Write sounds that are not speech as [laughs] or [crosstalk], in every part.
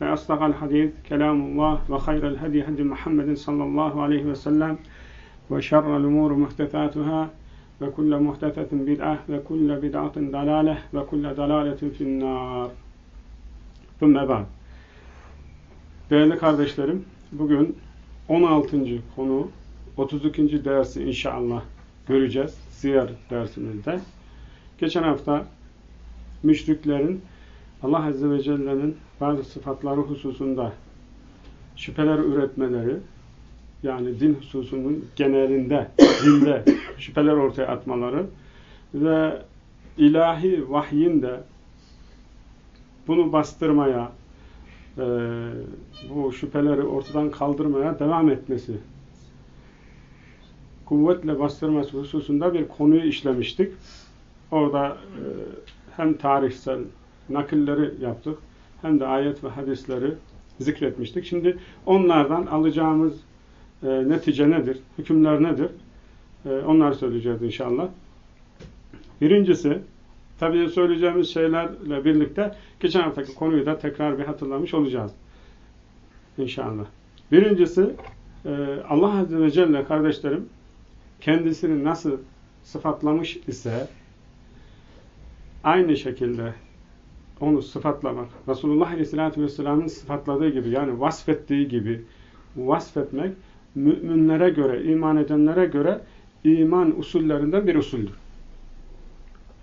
فأصدق الحديث كلام الله وخير الهدي هدي محمد صلى الله عليه وسلم وشر الأمور محدثاتها وكل محدثة بدعة وكل بدعة ضلالة وكل ضلالة في النار ثم بعد Değerli kardeşlerim, bugün 16. konu, 32. dersi inşallah göreceğiz. Siyer dersimizde. Geçen hafta müşriklerin Allah Azze ve Celle'nin bazı sıfatları hususunda şüpheler üretmeleri, yani din hususunun genelinde, [coughs] dinde şüpheler ortaya atmaları ve ilahi vahyin de bunu bastırmaya, e, bu şüpheleri ortadan kaldırmaya devam etmesi, kuvvetle bastırması hususunda bir konuyu işlemiştik. Orada e, hem tarihsel nakilleri yaptık, hem de ayet ve hadisleri zikretmiştik. Şimdi onlardan alacağımız e, netice nedir, hükümler nedir? E, onları söyleyeceğiz inşallah. Birincisi, tabii söyleyeceğimiz şeylerle birlikte geçen haftaki konuyu da tekrar bir hatırlamış olacağız. İnşallah. Birincisi, e, Allah Azze ve Celle kardeşlerim, kendisini nasıl sıfatlamış ise, aynı şekilde onu sıfatlamak, Resulullah Aleyhisselatü Vesselam'ın sıfatladığı gibi, yani vasfettiği gibi vasfetmek, müminlere göre, iman edenlere göre iman usullerinden bir usuldür.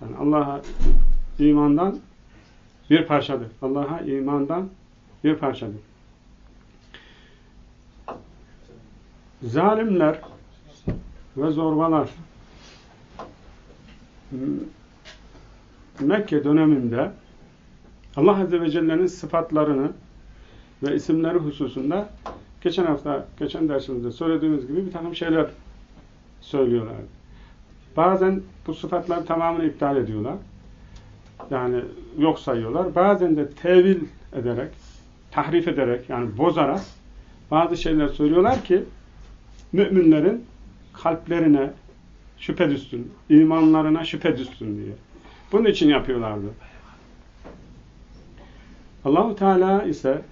Yani Allah'a imandan bir parçadır. Allah'a imandan bir parçadır. Zalimler ve zorbalar Mekke döneminde Allah Azze ve Celle'nin sıfatlarını ve isimleri hususunda geçen hafta, geçen dersimizde söylediğimiz gibi bir takım şeyler söylüyorlar. Bazen bu sıfatları tamamını iptal ediyorlar. Yani yok sayıyorlar. Bazen de tevil ederek, tahrif ederek, yani bozarak bazı şeyler söylüyorlar ki müminlerin kalplerine şüphe düşsün, imanlarına şüphe düşsün diye. Bunun için yapıyorlardı. Allahu Teala ise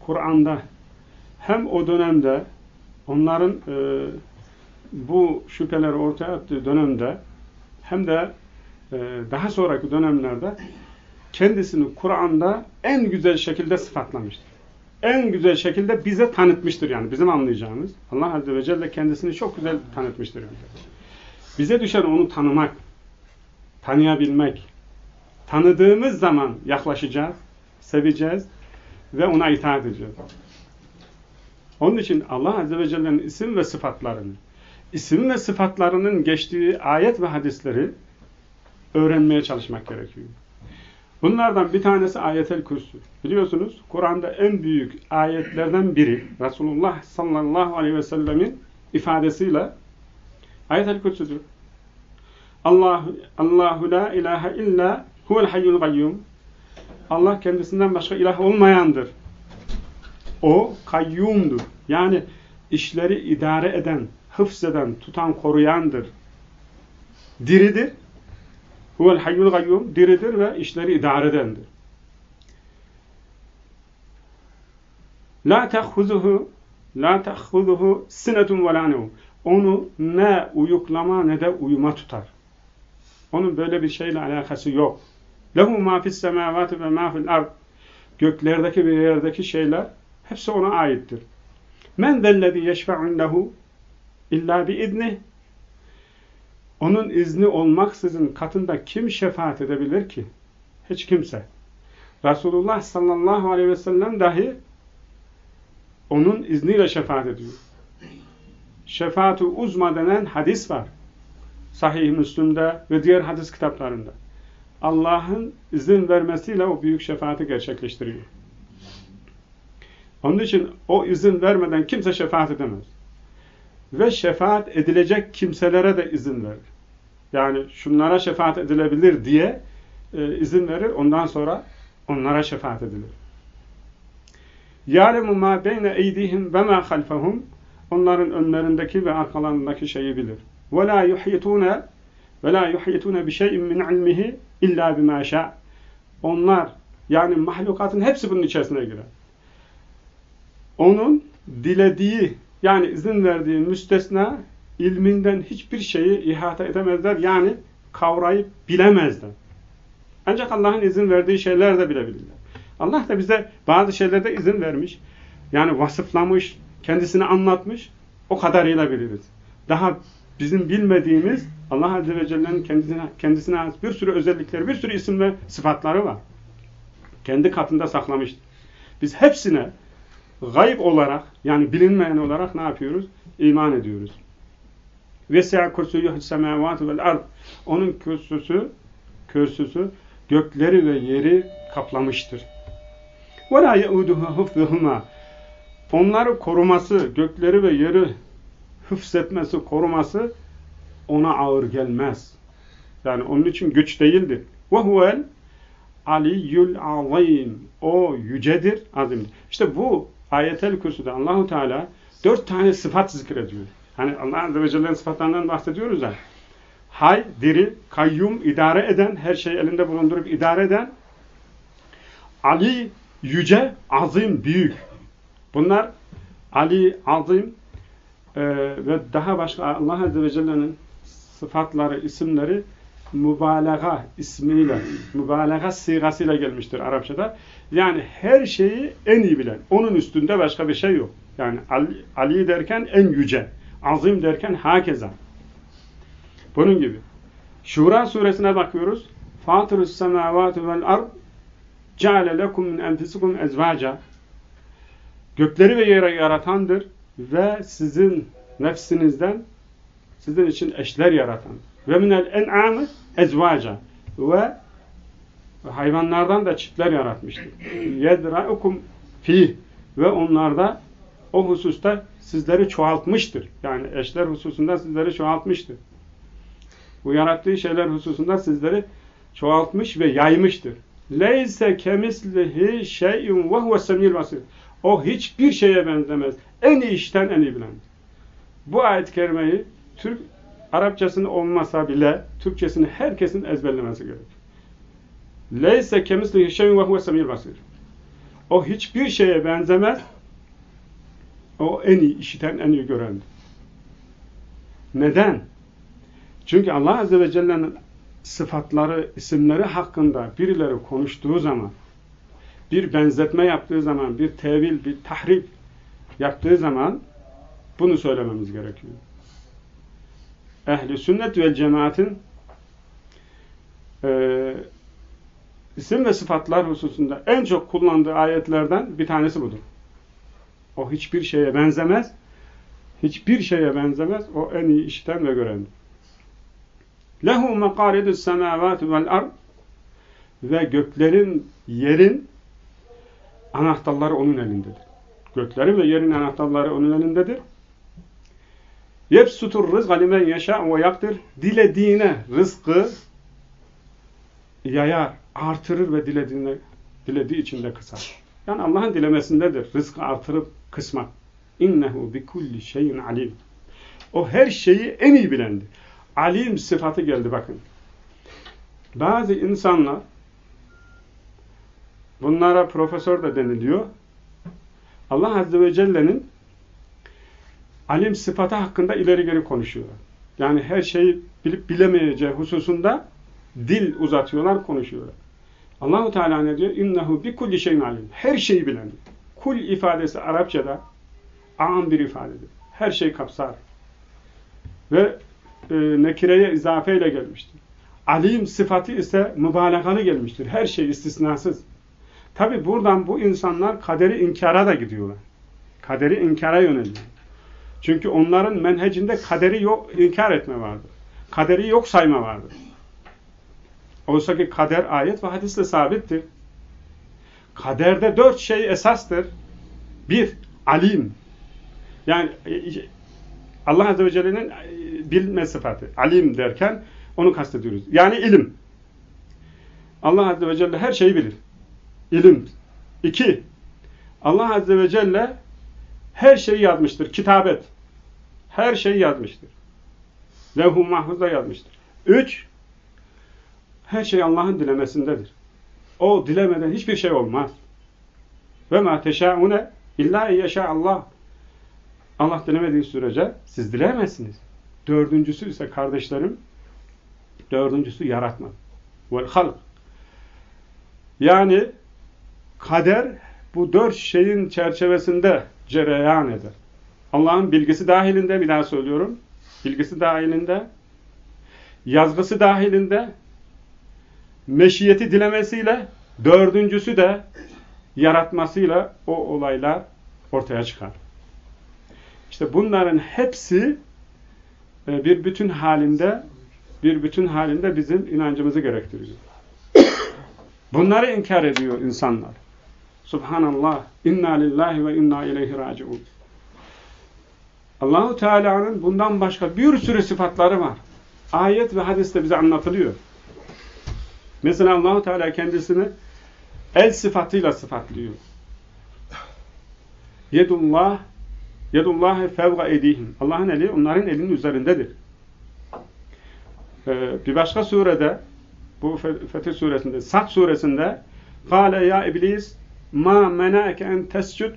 Kur'an'da hem o dönemde onların e, bu şüpheleri ortaya attığı dönemde hem de e, daha sonraki dönemlerde kendisini Kur'an'da en güzel şekilde sıfatlamıştır. En güzel şekilde bize tanıtmıştır yani bizim anlayacağımız. Allah Azze ve Celle kendisini çok güzel tanıtmıştır. Yani. Bize düşen onu tanımak, tanıyabilmek. Tanıdığımız zaman yaklaşacağız, seveceğiz ve ona itaat edeceğiz. Onun için Allah Azze ve Celle'nin isim ve sıfatlarını, isim ve sıfatlarının geçtiği ayet ve hadisleri öğrenmeye çalışmak gerekiyor. Bunlardan bir tanesi ayetel kürsü. Biliyorsunuz Kur'an'da en büyük ayetlerden biri Resulullah sallallahu aleyhi ve sellemin ifadesiyle ayetel kürsüdür. Allah Allahu la ilahe illa huvel hayyul kayyum. Allah kendisinden başka ilah olmayandır. O kayyumdur. Yani işleri idare eden, hıfzeden, tutan, koruyandır. Diridir. Huvel hayyul kayyum diridir ve işleri idare edendir. La tehhuzuhu la tehhuzuhu sinetun ve la Onu ne uyuklama ne de uyuma tutar. Onun böyle bir şeyle alakası yok. Lehu ma fis semavati ve ma fil ard. Göklerdeki ve yerdeki şeyler hepsi ona aittir. Men zellezî yeşfe'unnehu illa biizni onun izni olmaksızın katında kim şefaat edebilir ki? Hiç kimse. Resulullah sallallahu aleyhi ve sellem dahi onun izniyle şefaat ediyor. Şefaat-ı uzma denen hadis var. Sahih Müslüm'de ve diğer hadis kitaplarında. Allah'ın izin vermesiyle o büyük şefaati gerçekleştiriyor. Onun için o izin vermeden kimse şefaat edemez. Ve şefaat edilecek kimselere de izin verir. Yani şunlara şefaat edilebilir diye e, izin verir. Ondan sonra onlara şefaat edilir. يَعْلَمُ مَا بَيْنَ اَيْدِهِمْ وَمَا خَلْفَهُمْ Onların önlerindeki ve arkalarındaki şeyi bilir. وَلَا يُحْيِتُونَ وَلَا يُحْيِتُونَ بِشَيْءٍ مِنْ عِلْمِهِ İlla bimaşa. Onlar yani mahlukatın hepsi bunun içerisine girer. Onun dilediği yani izin verdiği müstesna ilminden hiçbir şeyi ihata edemezler. Yani kavrayıp bilemezler. Ancak Allah'ın izin verdiği şeyler de bilebilirler. Allah da bize bazı şeylerde izin vermiş. Yani vasıflamış, kendisini anlatmış. O kadarıyla biliriz. Daha bizim bilmediğimiz Allah Azze ve Celle'nin kendisine, kendisine ait bir sürü özellikleri, bir sürü isim ve sıfatları var. Kendi katında saklamıştır. Biz hepsine gayb olarak yani bilinmeyen olarak ne yapıyoruz? İman ediyoruz. Vesi'a kursuyuhus semavatu vel ard. Onun kürsüsü, kürsüsü gökleri ve yeri kaplamıştır. Ve la yeuduhu. Onları koruması, gökleri ve yeri hıfzetmesi, koruması ona ağır gelmez. Yani onun için güç değildir. Ve huvel aliyyul azim. O yücedir, azimdir. İşte bu ayetel kürsüde Allahu Teala dört tane sıfat zikrediyor. Hani Allah Azze ve Celle'nin sıfatlarından bahsediyoruz ya. Hay, diri, kayyum, idare eden, her şeyi elinde bulundurup idare eden. Ali, yüce, azim, büyük. Bunlar Ali, azim e, ve daha başka Allah Azze ve Celle'nin sıfatları, isimleri mübalağa ismiyle, mübalağa sigasıyla gelmiştir Arapçada. Yani her şeyi en iyi bilen, onun üstünde başka bir şey yok. Yani Ali, Ali derken en yüce, azim derken hakeza. Bunun gibi. Şura suresine bakıyoruz. Fatırus semavati vel ard ceale lekum min enfisikum ezvaca Gökleri ve yeri yaratandır ve sizin nefsinizden sizin için eşler yaratan. Ve minel en'amı ezvaca ve hayvanlardan da çiftler yaratmıştır. Yedra'ukum fih ve onlarda o hususta sizleri çoğaltmıştır. Yani eşler hususunda sizleri çoğaltmıştır. Bu yarattığı şeyler hususunda sizleri çoğaltmış ve yaymıştır. Leyse kemislihi şey'un ve huve semil basir. O hiçbir şeye benzemez. En iyi işten en iyi bilen. Bu ayet-i kerimeyi Türk Arapçasını olmasa bile Türkçesini herkesin ezberlemesi gerekir. Leyse kemislihi şey'un ve huve semil basir. O hiçbir şeye benzemez. O en iyi işiten, en iyi görendir. Neden? Çünkü Allah Azze ve Celle'nin sıfatları, isimleri hakkında birileri konuştuğu zaman, bir benzetme yaptığı zaman, bir tevil, bir tahrif yaptığı zaman bunu söylememiz gerekiyor. Ehli sünnet ve cemaatin e, isim ve sıfatlar hususunda en çok kullandığı ayetlerden bir tanesi budur. O hiçbir şeye benzemez. Hiçbir şeye benzemez. O en iyi işiten ve görendir. Lehu mekaridus semavati vel ard ve göklerin, yerin anahtarları onun elindedir. Göklerin ve yerin anahtarları onun elindedir. Yepsutur rızk alimen yaşa ve yaktır. Dilediğine rızkı yayar, artırır ve dilediğine, dilediği içinde kısar. Yani Allah'ın dilemesindedir. Rızkı artırıp kısmak. İnnehu bi kulli şeyin alim. O her şeyi en iyi bilendir. Alim sıfatı geldi bakın. Bazı insanlar bunlara profesör de deniliyor. Allah Azze ve Celle'nin alim sıfatı hakkında ileri geri konuşuyorlar. Yani her şeyi bilip bilemeyeceği hususunda dil uzatıyorlar, konuşuyorlar. Allahu Teala ne diyor? İnnehu bi kulli şeyin alim. Her şeyi bilen. Kul ifadesi Arapçada am bir ifadedir. Her şey kapsar. Ve e, nekireye izafeyle gelmiştir. Alim sıfatı ise mübalağalı gelmiştir. Her şey istisnasız. Tabi buradan bu insanlar kaderi inkara da gidiyorlar. Kaderi inkara yöneliyor. Çünkü onların menhecinde kaderi yok, inkar etme vardır. Kaderi yok sayma vardır. Oysa ki kader ayet ve hadisle sabittir. Kaderde dört şey esastır. Bir, alim. Yani Allah Azze ve Celle'nin e, bilme sıfatı. Alim derken onu kastediyoruz. Yani ilim. Allah Azze ve Celle her şeyi bilir. İlim. İki, Allah Azze ve Celle her şeyi yazmıştır. Kitabet. Her şeyi yazmıştır. Levh-u mahfuzda yazmıştır. Üç, her şey Allah'ın dilemesindedir. O dilemeden hiçbir şey olmaz. Ve ma teşâune illa yaşa Allah. Allah dilemediği sürece siz dileyemezsiniz. Dördüncüsü ise kardeşlerim, dördüncüsü yaratma. Vel halk. Yani kader bu dört şeyin çerçevesinde cereyan eder. Allah'ın bilgisi dahilinde, bir daha söylüyorum, bilgisi dahilinde, yazgısı dahilinde, meşiyeti dilemesiyle, dördüncüsü de yaratmasıyla o olaylar ortaya çıkar. İşte bunların hepsi e, bir bütün halinde bir bütün halinde bizim inancımızı gerektiriyor. Bunları inkar ediyor insanlar. Subhanallah, inna lillahi ve inna ileyhi raciun. Allahu Teala'nın bundan başka bir sürü sıfatları var. Ayet ve hadiste bize anlatılıyor. Mesela Allahu Teala kendisini el sıfatıyla sıfatlıyor. Yedullah Yedullahi fevga edihim. Allah'ın eli onların elinin üzerindedir. Ee, bir başka surede bu Fetih suresinde, Sad suresinde Kale ya iblis ma mena'eke en tescud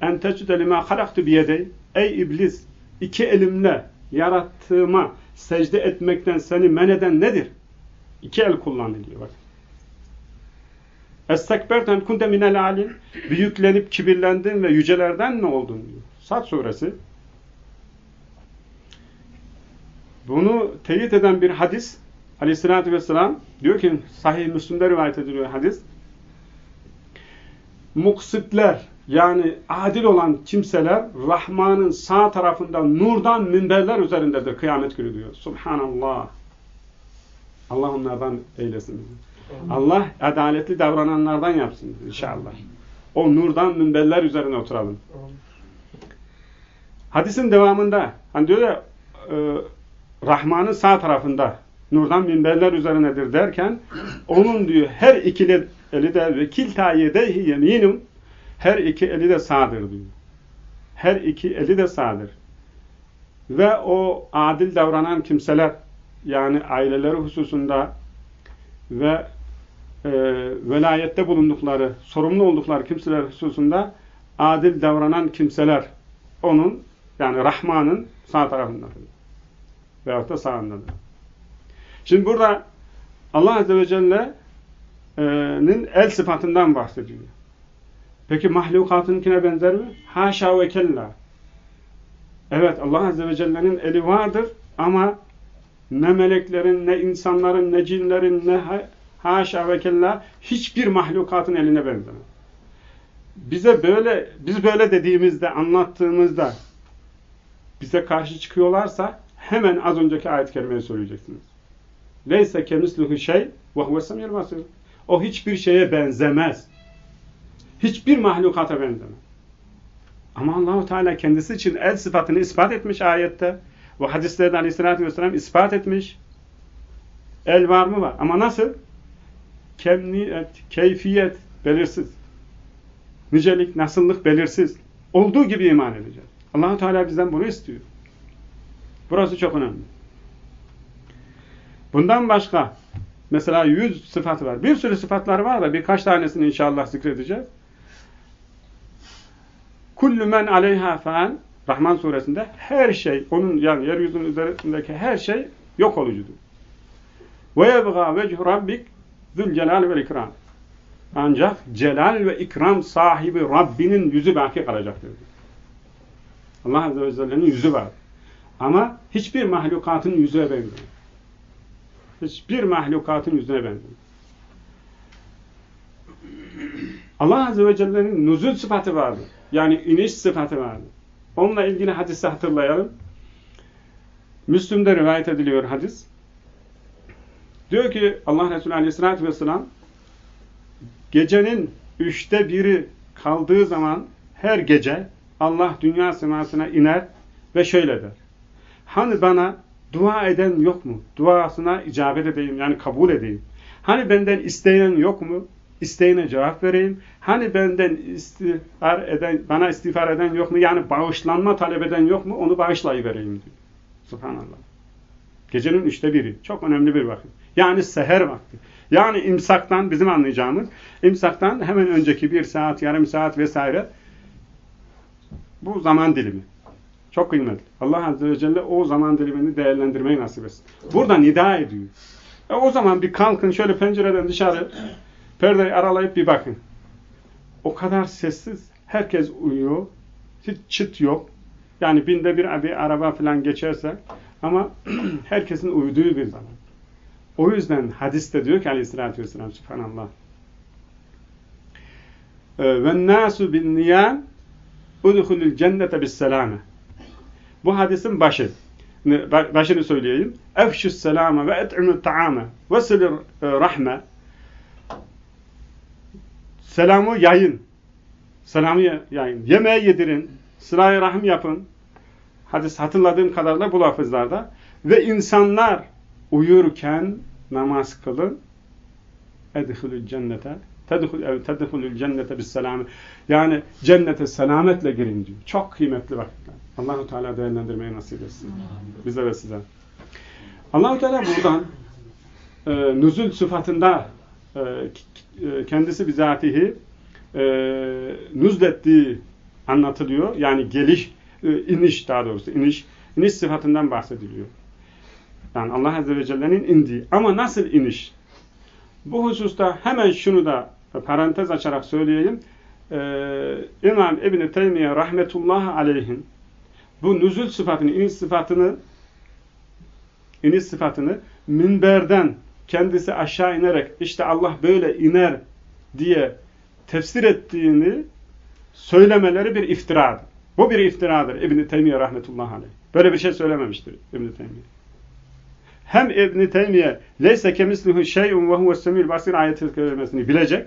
en tescude lima halaktu biyedey Ey iblis iki elimle yarattığıma secde etmekten seni men eden nedir? İki el kullanılıyor bak. Estekberten kunde minel alim büyüklenip kibirlendin ve yücelerden mi oldun diyor. Sad suresi bunu teyit eden bir hadis aleyhissalatü vesselam diyor ki sahih Müslim'de rivayet ediliyor hadis muksitler yani adil olan kimseler Rahman'ın sağ tarafında nurdan minberler üzerindedir kıyamet günü diyor. Subhanallah. Allah onlardan eylesin. Allah adaletli davrananlardan yapsın inşallah. O nurdan minberler üzerine oturalım. Hadisin devamında hani diyor ya e, Rahman'ın sağ tarafında nurdan minberler üzerinedir derken onun diyor her ikili eli de ve kilta yedeyhi yeminun her iki eli de sağdır diyor. Her iki eli de sağdır. Ve o adil davranan kimseler yani aileleri hususunda ve e, velayette bulundukları, sorumlu oldukları kimseler hususunda adil davranan kimseler onun yani Rahman'ın sağ tarafındadır. Veyahut da sağındadır. Şimdi burada Allah Azze ve Celle'nin el sıfatından bahsediyor. Peki mahlukatınkine benzer mi? Haşa ve kella. Evet Allah Azze ve Celle'nin eli vardır ama ne meleklerin, ne insanların, ne cinlerin, ne haşa ve kella hiçbir mahlukatın eline benzemez. Bize böyle, biz böyle dediğimizde, anlattığımızda bize karşı çıkıyorlarsa hemen az önceki ayet-i kerimeyi söyleyeceksiniz. Leyse kemisluhu şey ve huvesemiyel basir. O hiçbir şeye benzemez. Hiçbir mahlukata benzemez. Ama Allahu Teala kendisi için el sıfatını ispat etmiş ayette. Ve hadislerde aleyhissalatü vesselam ispat etmiş. El var mı var. Ama nasıl? Kemniyet, keyfiyet belirsiz. Nicelik, nasıllık belirsiz. Olduğu gibi iman edeceğiz. Allahu Teala bizden bunu istiyor. Burası çok önemli. Bundan başka mesela yüz sıfatı var. Bir sürü sıfatlar var da birkaç tanesini inşallah zikredeceğiz. Kullu men aleyha fan Rahman suresinde her şey, onun yani yeryüzünün üzerindeki her şey yok olucudur. Ve yebgâ vechu rabbik zül celal ve ikram. Ancak celal ve ikram sahibi Rabbinin yüzü baki kalacaktır. Allah Azze ve Celle'nin yüzü var. Ama hiçbir mahlukatın yüzüne benziyor. Hiçbir mahlukatın yüzüne benziyor. Allah Azze ve Celle'nin nuzul sıfatı vardır. Yani iniş sıfatı vardır. Onunla ilgili hadisi hatırlayalım. Müslüm'de rivayet ediliyor hadis. Diyor ki Allah Resulü Aleyhisselatü Vesselam gecenin üçte biri kaldığı zaman her gece Allah dünya semasına iner ve şöyle der. Hani bana dua eden yok mu? Duasına icabet edeyim yani kabul edeyim. Hani benden isteyen yok mu? İsteğine cevap vereyim. Hani benden istiğfar eden, bana istiğfar eden yok mu? Yani bağışlanma talep eden yok mu? Onu bağışlayıvereyim diyor. Subhanallah. Gecenin üçte biri. Çok önemli bir vakit. Yani seher vakti. Yani imsaktan bizim anlayacağımız imsaktan hemen önceki bir saat, yarım saat vesaire bu zaman dilimi. Çok kıymetli. Allah Azze ve Celle o zaman dilimini değerlendirmeyi nasip etsin. Burada nida ediyor. E o zaman bir kalkın şöyle pencereden dışarı perdeyi aralayıp bir bakın. O kadar sessiz. Herkes uyuyor. Hiç çıt yok. Yani binde bir, bir araba falan geçerse ama [clears throat] herkesin uyuduğu bir zaman. O yüzden hadiste diyor ki aleyhissalatü vesselam subhanallah ve nasu bin niyan udhulul cennete bis selame bu hadisin başı. Başını söyleyeyim efşus selame ve et'imut ta'ame ve silir rahme. Selamı yayın. Selamı yayın. Yemeği yedirin. Sıla rahim yapın. Hadis hatırladığım kadarıyla bu lafızlarda. Ve insanlar uyurken namaz kılın. Edhulul cennete. Tedhulul cennete bis selam yani cennete selametle girin diyor. Çok kıymetli vakitler. Allahu Teala değerlendirmeyi nasip etsin. Bize ve size. Allahu Teala buradan e, nüzul sıfatında e, kendisi bizatihi e, nüzlettiği anlatılıyor. Yani geliş, e, iniş daha doğrusu iniş, iniş sıfatından bahsediliyor. Yani Allah Azze ve Celle'nin indiği. Ama nasıl iniş? Bu hususta hemen şunu da parantez açarak söyleyeyim. Ee, İmam İbn-i Teymiye rahmetullah aleyhin bu nüzul sıfatını, iniş sıfatını iniş sıfatını minberden kendisi aşağı inerek işte Allah böyle iner diye tefsir ettiğini söylemeleri bir iftiradır. Bu bir iftiradır İbn-i Teymiye rahmetullah aleyh. Böyle bir şey söylememiştir İbn-i Teymiye hem İbn-i Teymiye leyse kemislihu şey'un ve huves semil basir ayeti kelimesini bilecek.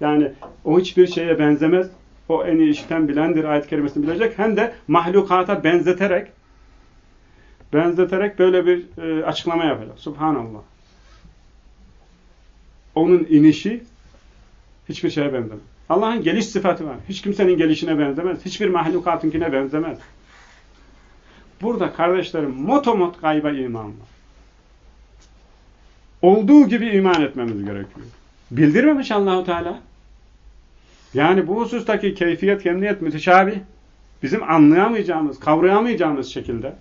Yani o hiçbir şeye benzemez. O en iyi işiten bilendir ayet kelimesini bilecek. Hem de mahlukata benzeterek benzeterek böyle bir e, açıklama yapacak. Subhanallah. Onun inişi hiçbir şeye benzemez. Allah'ın geliş sıfatı var. Hiç kimsenin gelişine benzemez. Hiçbir mahlukatınkine benzemez. Burada kardeşlerim motomot gayba iman var olduğu gibi iman etmemiz gerekiyor. Bildirmemiş Allahu Teala. Yani bu husustaki keyfiyet, kemniyet müteşabih. Bizim anlayamayacağımız, kavrayamayacağımız şekilde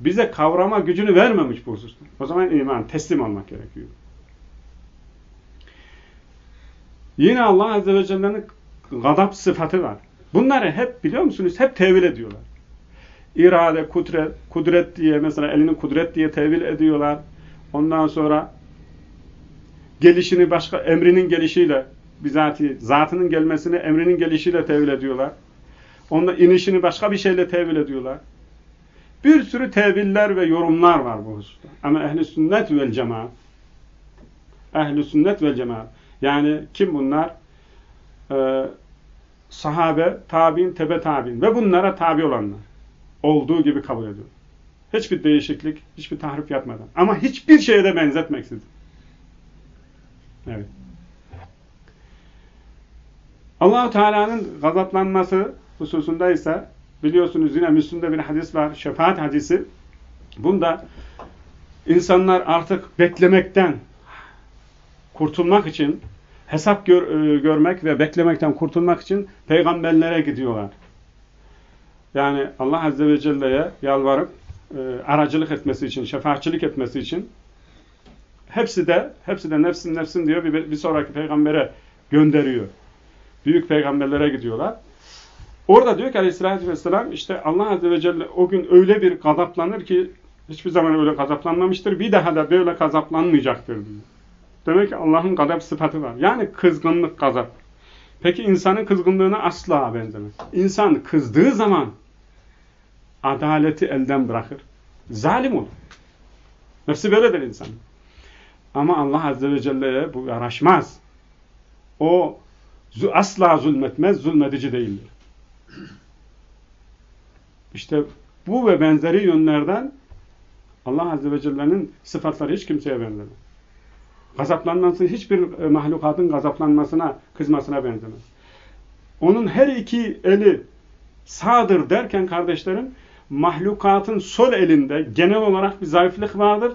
bize kavrama gücünü vermemiş bu hususta. O zaman iman, teslim olmak gerekiyor. Yine Allah Azze ve Celle'nin gadap sıfatı var. Bunları hep biliyor musunuz? Hep tevil ediyorlar. İrade, kudret, kudret diye mesela elini kudret diye tevil ediyorlar. Ondan sonra gelişini başka emrinin gelişiyle bizatihi zatının gelmesini emrinin gelişiyle tevil ediyorlar. Onda inişini başka bir şeyle tevil ediyorlar. Bir sürü teviller ve yorumlar var bu hususta. Ama ehli sünnet vel cemaat ehli sünnet vel cemaat yani kim bunlar? Ee, sahabe, tabi'in, tebe tabi'in ve bunlara tabi olanlar. Olduğu gibi kabul ediyor. Hiçbir değişiklik, hiçbir tahrif yapmadan. Ama hiçbir şeye de benzetmeksizin. Evet. Allahu Teala'nın gazaplanması hususunda ise biliyorsunuz yine Müslüm'de bir hadis var. Şefaat hadisi. Bunda insanlar artık beklemekten kurtulmak için hesap gör, e, görmek ve beklemekten kurtulmak için peygamberlere gidiyorlar. Yani Allah Azze ve Celle'ye yalvarıp e, aracılık etmesi için, şefaatçilik etmesi için hepsi de hepsi de nefsin nefsin diyor bir, bir sonraki peygambere gönderiyor. Büyük peygamberlere gidiyorlar. Orada diyor ki aleyhissalatü vesselam işte Allah Azze ve Celle o gün öyle bir gazaplanır ki hiçbir zaman öyle gazaplanmamıştır. Bir daha da böyle gazaplanmayacaktır diyor. Demek ki Allah'ın gazap sıfatı var. Yani kızgınlık gazap. Peki insanın kızgınlığına asla benzemez. İnsan kızdığı zaman adaleti elden bırakır. Zalim olur. Nefsi böyledir insan. Ama Allah Azze ve Celle'ye bu yaraşmaz. O asla zulmetmez, zulmedici değildir. İşte bu ve benzeri yönlerden Allah Azze ve Celle'nin sıfatları hiç kimseye benzemez. Gazaplanması hiçbir e, mahlukatın gazaplanmasına, kızmasına benzemez. Onun her iki eli sağdır derken kardeşlerim, mahlukatın sol elinde genel olarak bir zayıflık vardır.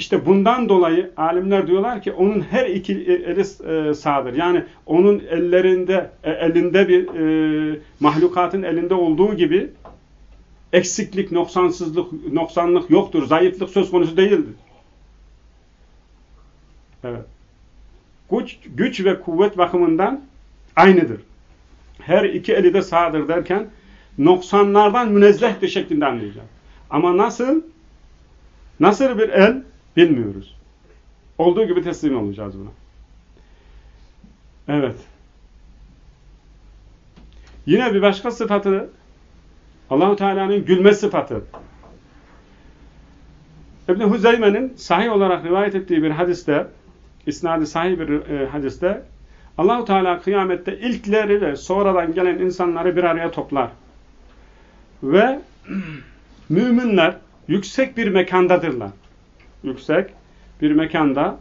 İşte bundan dolayı alimler diyorlar ki onun her iki e, eli e, sağdır. Yani onun ellerinde, elinde bir e, mahlukatın elinde olduğu gibi eksiklik, noksansızlık, noksanlık yoktur. Zayıflık söz konusu değildir. Evet. Güç, güç ve kuvvet bakımından aynıdır. Her iki eli de sağdır derken noksanlardan münezzehtir şeklinde anlayacağız. Ama nasıl? Nasıl bir el? Bilmiyoruz. Olduğu gibi teslim olacağız buna. Evet. Yine bir başka sıfatı Allahu Teala'nın gülme sıfatı. İbn Huzeyme'nin sahih olarak rivayet ettiği bir hadiste, isnadı sahih bir e, hadiste Allahu Teala kıyamette ilkleri ve sonradan gelen insanları bir araya toplar. Ve [clears throat] müminler yüksek bir mekandadırlar. Yüksek bir mekanda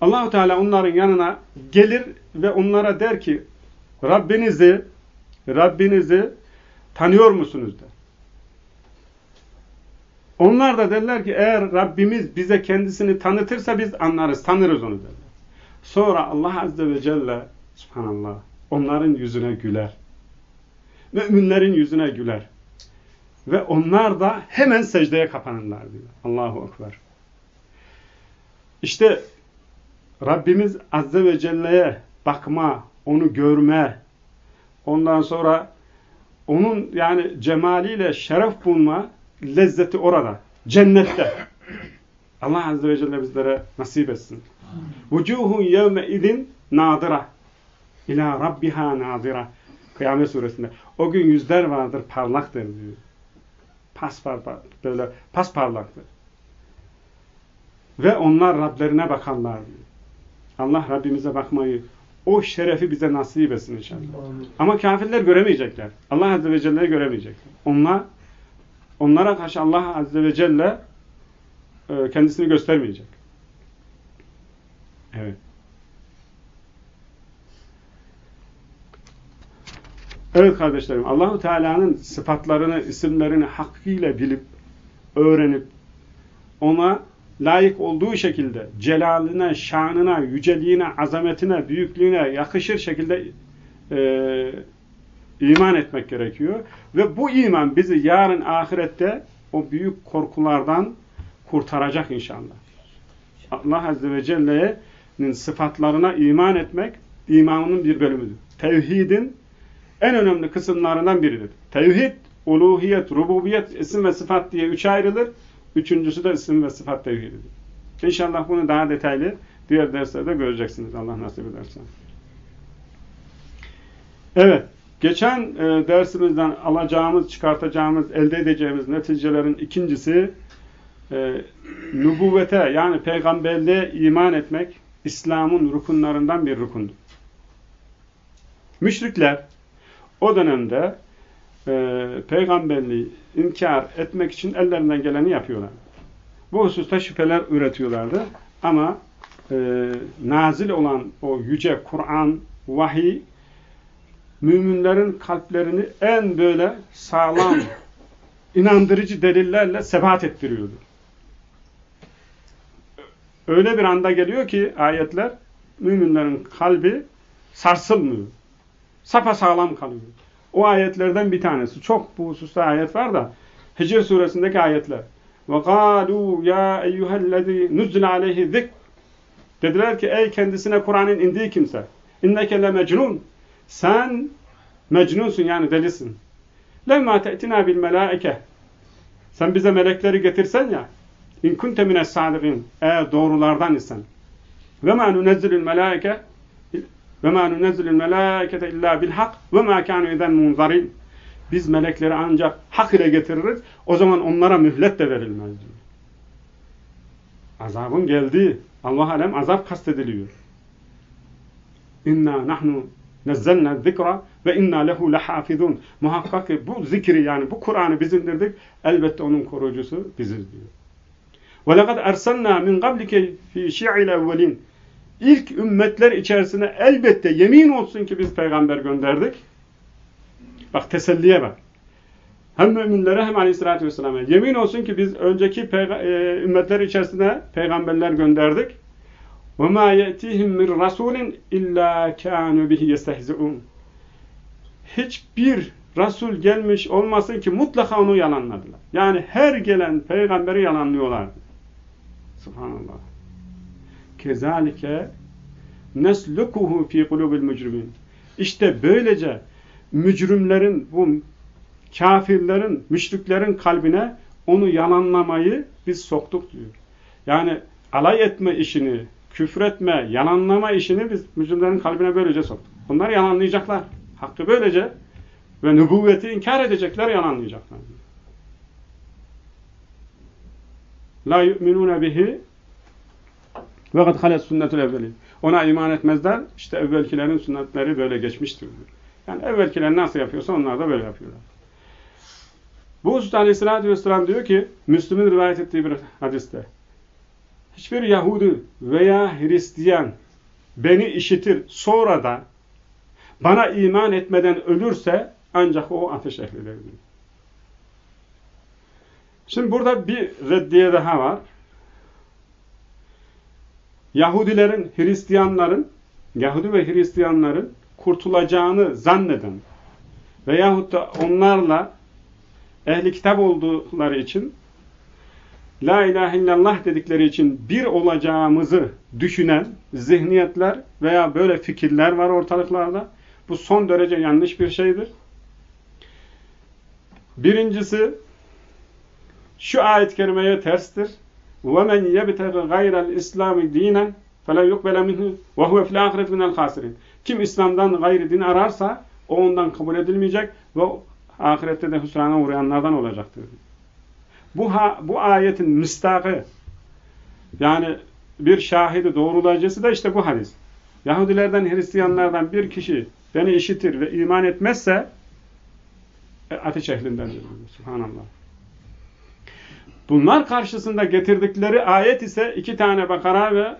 Allahu Teala onların yanına gelir ve onlara der ki Rabbinizi Rabbinizi tanıyor musunuz der. Onlar da derler ki eğer Rabbimiz bize kendisini tanıtırsa biz anlarız, tanırız onu derler. Sonra Allah Azze ve Celle subhanallah onların yüzüne güler. Müminlerin yüzüne güler. Ve onlar da hemen secdeye kapanırlar diyor. Allahu Ekber. İşte Rabbimiz Azze ve Celle'ye bakma, onu görme, ondan sonra onun yani cemaliyle şeref bulma lezzeti orada. Cennette. Allah Azze ve Celle bizlere nasip etsin. Vucuhun yevme idin nadira. İlâ rabbiha nadira. Kıyamet suresinde. O gün yüzler vardır parlaktır diyor. Pas parlak, böyle pas parlaktır. Ve onlar Rablerine bakanlar. Allah Rabbimize bakmayı, o şerefi bize nasip etsin inşallah. Ama kafirler göremeyecekler. Allah Azze ve Celle'yi göremeyecekler. Onlar, onlara karşı Allah Azze ve Celle e, kendisini göstermeyecek. Evet. Evet kardeşlerim, Allahu Teala'nın sıfatlarını, isimlerini hakkıyla bilip, öğrenip, ona layık olduğu şekilde celaline, şanına, yüceliğine, azametine, büyüklüğüne yakışır şekilde e, iman etmek gerekiyor. Ve bu iman bizi yarın ahirette o büyük korkulardan kurtaracak inşallah. Allah Azze ve Celle'nin sıfatlarına iman etmek imanın bir bölümüdür. Tevhidin en önemli kısımlarından biridir. Tevhid, uluhiyet, rububiyet, isim ve sıfat diye üç ayrılır. Üçüncüsü de isim ve sıfat tevhididir. İnşallah bunu daha detaylı diğer derslerde göreceksiniz Allah nasip ederse. Evet, geçen e, dersimizden alacağımız, çıkartacağımız, elde edeceğimiz neticelerin ikincisi e, nübüvvete yani peygamberliğe iman etmek İslam'ın rukunlarından bir rukundur. Müşrikler o dönemde e, peygamberliği inkar etmek için ellerinden geleni yapıyorlar. Bu hususta şüpheler üretiyorlardı. Ama e, nazil olan o yüce Kur'an, vahiy, müminlerin kalplerini en böyle sağlam, [coughs] inandırıcı delillerle sebat ettiriyordu. Öyle bir anda geliyor ki ayetler, müminlerin kalbi sarsılmıyor. Sapa sağlam kalıyor. O ayetlerden bir tanesi. Çok bu hususta ayet var da Hicr suresindeki ayetler. وَقَالُوا يَا اَيُّهَا الَّذ۪ي نُزْلَ عَلَيْهِ ذِكْ Dediler ki ey kendisine Kur'an'ın indiği kimse. اِنَّكَ لَمَجْنُونَ Sen mecnunsun yani delisin. لَمَّا تَأْتِنَا بِالْمَلَائِكَةِ Sen bize melekleri getirsen ya. اِنْ كُنْتَ مِنَ السَّادِقِينَ Eğer doğrulardan isen. وَمَا نُنَزِّلُ الْمَلَائِكَةِ ve ma nunezzilül melaikete illa bil hak ve ma kanu. Biz melekleri ancak hak ile getiririz. O zaman onlara mühlet de verilmez diyor. Azabın geldiği, Allah alem azap kastediliyor. İnna nahnu nezzelna zikra ve inna lehu lehafizun. Muhakkak ki bu zikri yani bu Kur'an'ı biz indirdik. Elbette onun koruyucusu biziz diyor. Lekad ersalna min qablike fi şi'il evvelin İlk ümmetler içerisine elbette yemin olsun ki biz peygamber gönderdik. Bak teselliye bak. Hem müminlere hem aleyhissalatü vesselam'a. Yemin olsun ki biz önceki e, ümmetler içerisine peygamberler gönderdik. وَمَا يَأْتِهِمْ مِنْ رَسُولٍ اِلَّا كَانُوا بِهِ يَسْتَهْزِعُونَ Hiçbir Resul gelmiş olmasın ki mutlaka onu yalanladılar. Yani her gelen peygamberi yalanlıyorlardı. Subhanallah. Kezalike neslukuhu fi kulubil mücrimin. İşte böylece mücrimlerin, bu kafirlerin, müşriklerin kalbine onu yalanlamayı biz soktuk diyor. Yani alay etme işini, küfretme, yalanlama işini biz mücrimlerin kalbine böylece soktuk. Bunlar yalanlayacaklar. Hakkı böylece ve nübüvveti inkar edecekler, yalanlayacaklar. La yu'minune bihi ve kad halet sünnetul evvelin. Ona iman etmezler. İşte evvelkilerin sünnetleri böyle geçmiştir. Yani evvelkiler nasıl yapıyorsa onlar da böyle yapıyorlar. Bu hususta aleyhissalatü vesselam diyor ki, Müslüm'ün rivayet ettiği bir hadiste, hiçbir Yahudi veya Hristiyan beni işitir sonra da bana iman etmeden ölürse ancak o ateş ehlidir. Şimdi burada bir reddiye daha var. Yahudilerin, Hristiyanların, Yahudi ve Hristiyanların kurtulacağını zanneden veyahut da onlarla ehli kitap oldukları için La ilahe illallah dedikleri için bir olacağımızı düşünen zihniyetler veya böyle fikirler var ortalıklarda. Bu son derece yanlış bir şeydir. Birincisi şu ayet-i kerimeye terstir. وَمَنْ يَبْتَغِ غَيْرَ الْاِسْلَامِ دِينًا فَلَا يُقْبَلَ مِنْهُ وَهُوَ فِي الْآخِرَةِ مِنَ الْخَاسِرِينَ Kim İslam'dan gayri din ararsa o ondan kabul edilmeyecek ve ahirette de hüsrana uğrayanlardan olacaktır. Bu, ha, bu ayetin müstakı yani bir şahidi doğrulayıcısı da işte bu hadis. Yahudilerden, Hristiyanlardan bir kişi beni işitir ve iman etmezse e, ateş ehlindendir. Subhanallah. Bunlar karşısında getirdikleri ayet ise iki tane Bakara ve